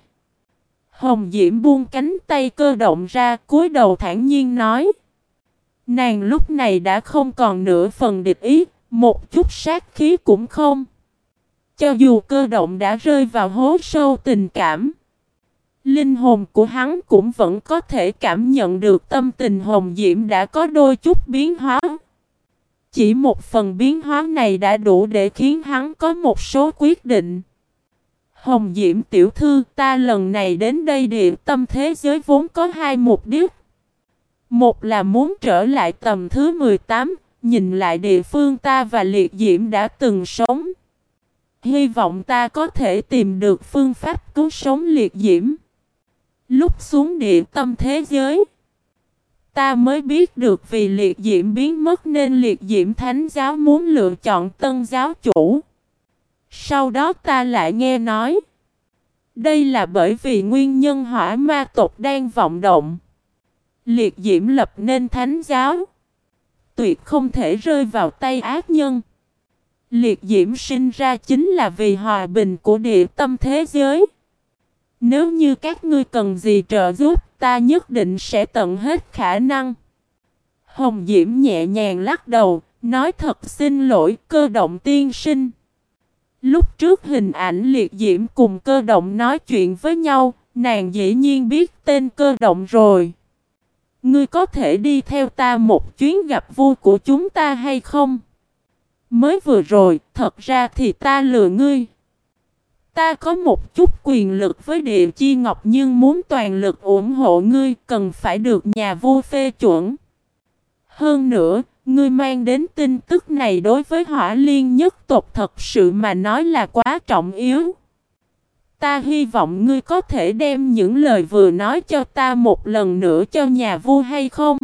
Hồng Diễm buông cánh tay cơ động ra cúi đầu thản nhiên nói. Nàng lúc này đã không còn nửa phần địch ý, một chút sát khí cũng không. Cho dù cơ động đã rơi vào hố sâu tình cảm, linh hồn của hắn cũng vẫn có thể cảm nhận được tâm tình hồng diễm đã có đôi chút biến hóa. Chỉ một phần biến hóa này đã đủ để khiến hắn có một số quyết định. Hồng Diễm tiểu thư ta lần này đến đây địa tâm thế giới vốn có hai mục đích. Một là muốn trở lại tầm thứ 18, nhìn lại địa phương ta và liệt diễm đã từng sống. Hy vọng ta có thể tìm được phương pháp cứu sống liệt diễm. Lúc xuống địa tâm thế giới, ta mới biết được vì liệt diễm biến mất nên liệt diễm thánh giáo muốn lựa chọn tân giáo chủ. Sau đó ta lại nghe nói, đây là bởi vì nguyên nhân hỏa ma tộc đang vọng động. Liệt diễm lập nên thánh giáo. Tuyệt không thể rơi vào tay ác nhân. Liệt diễm sinh ra chính là vì hòa bình của địa tâm thế giới. Nếu như các ngươi cần gì trợ giúp, ta nhất định sẽ tận hết khả năng. Hồng Diễm nhẹ nhàng lắc đầu, nói thật xin lỗi cơ động tiên sinh. Lúc trước hình ảnh liệt diễm cùng cơ động nói chuyện với nhau, nàng dĩ nhiên biết tên cơ động rồi. Ngươi có thể đi theo ta một chuyến gặp vua của chúng ta hay không? Mới vừa rồi, thật ra thì ta lừa ngươi. Ta có một chút quyền lực với địa chi ngọc nhưng muốn toàn lực ủng hộ ngươi cần phải được nhà vua phê chuẩn. Hơn nữa, ngươi mang đến tin tức này đối với hỏa liên nhất tộc thật sự mà nói là quá trọng yếu. Ta hy vọng ngươi có thể đem những lời vừa nói cho ta một lần nữa cho nhà vua hay không?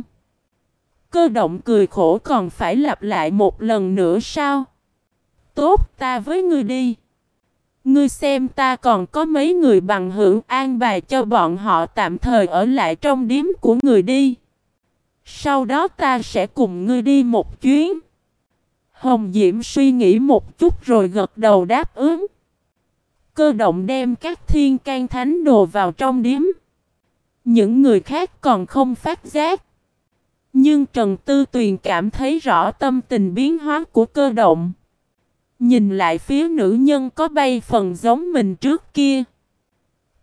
Cơ động cười khổ còn phải lặp lại một lần nữa sao? Tốt, ta với ngươi đi. Ngươi xem ta còn có mấy người bằng hữu an bài cho bọn họ tạm thời ở lại trong điếm của người đi. Sau đó ta sẽ cùng ngươi đi một chuyến. Hồng Diễm suy nghĩ một chút rồi gật đầu đáp ứng. Cơ động đem các thiên can thánh đồ vào trong điếm. Những người khác còn không phát giác. Nhưng Trần Tư Tuyền cảm thấy rõ tâm tình biến hóa của cơ động. Nhìn lại phía nữ nhân có bay phần giống mình trước kia.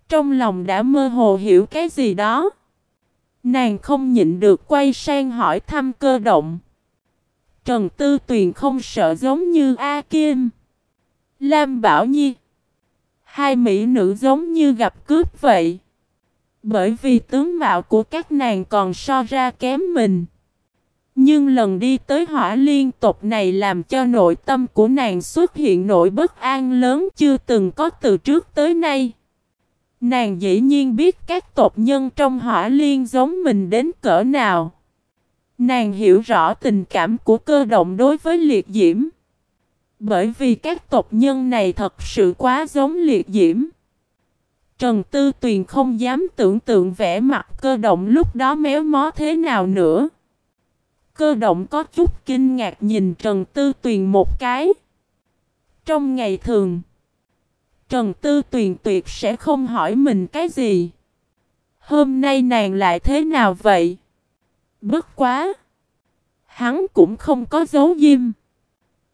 Trong lòng đã mơ hồ hiểu cái gì đó. Nàng không nhịn được quay sang hỏi thăm cơ động. Trần Tư Tuyền không sợ giống như A Kim. Lam Bảo Nhi. Hai mỹ nữ giống như gặp cướp vậy. Bởi vì tướng mạo của các nàng còn so ra kém mình. Nhưng lần đi tới hỏa liên tộc này làm cho nội tâm của nàng xuất hiện nỗi bất an lớn chưa từng có từ trước tới nay. Nàng dĩ nhiên biết các tộc nhân trong hỏa liên giống mình đến cỡ nào. Nàng hiểu rõ tình cảm của cơ động đối với liệt diễm. Bởi vì các tộc nhân này thật sự quá giống liệt diễm. Trần Tư Tuyền không dám tưởng tượng vẻ mặt cơ động lúc đó méo mó thế nào nữa. Cơ động có chút kinh ngạc nhìn Trần Tư Tuyền một cái. Trong ngày thường, Trần Tư Tuyền tuyệt sẽ không hỏi mình cái gì. Hôm nay nàng lại thế nào vậy? Bất quá! Hắn cũng không có dấu diêm.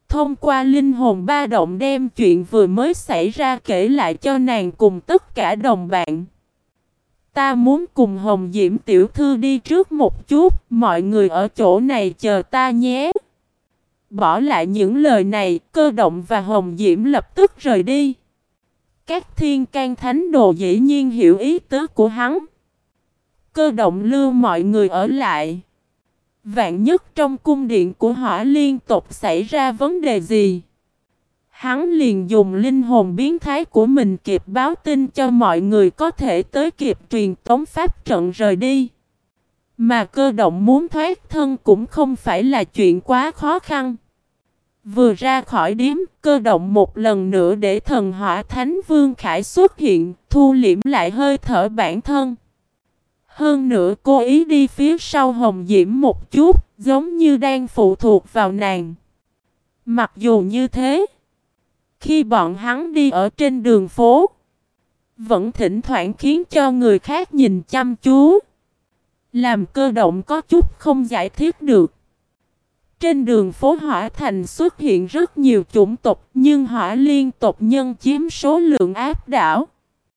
Thông qua linh hồn ba động đem chuyện vừa mới xảy ra kể lại cho nàng cùng tất cả đồng bạn. Ta muốn cùng Hồng Diễm tiểu thư đi trước một chút, mọi người ở chỗ này chờ ta nhé. Bỏ lại những lời này, cơ động và Hồng Diễm lập tức rời đi. Các thiên can thánh đồ dĩ nhiên hiểu ý tứ của hắn. Cơ động lưu mọi người ở lại. Vạn nhất trong cung điện của hỏa liên tục xảy ra vấn đề gì? Hắn liền dùng linh hồn biến thái của mình kịp báo tin cho mọi người có thể tới kịp truyền tống pháp trận rời đi. Mà cơ động muốn thoát thân cũng không phải là chuyện quá khó khăn. Vừa ra khỏi điếm, cơ động một lần nữa để thần hỏa thánh vương khải xuất hiện, thu liễm lại hơi thở bản thân. Hơn nữa cô ý đi phía sau hồng diễm một chút, giống như đang phụ thuộc vào nàng. Mặc dù như thế, khi bọn hắn đi ở trên đường phố, vẫn thỉnh thoảng khiến cho người khác nhìn chăm chú. Làm cơ động có chút không giải thích được. Trên đường phố Hỏa Thành xuất hiện rất nhiều chủng tộc, nhưng Hỏa liên tộc nhân chiếm số lượng áp đảo.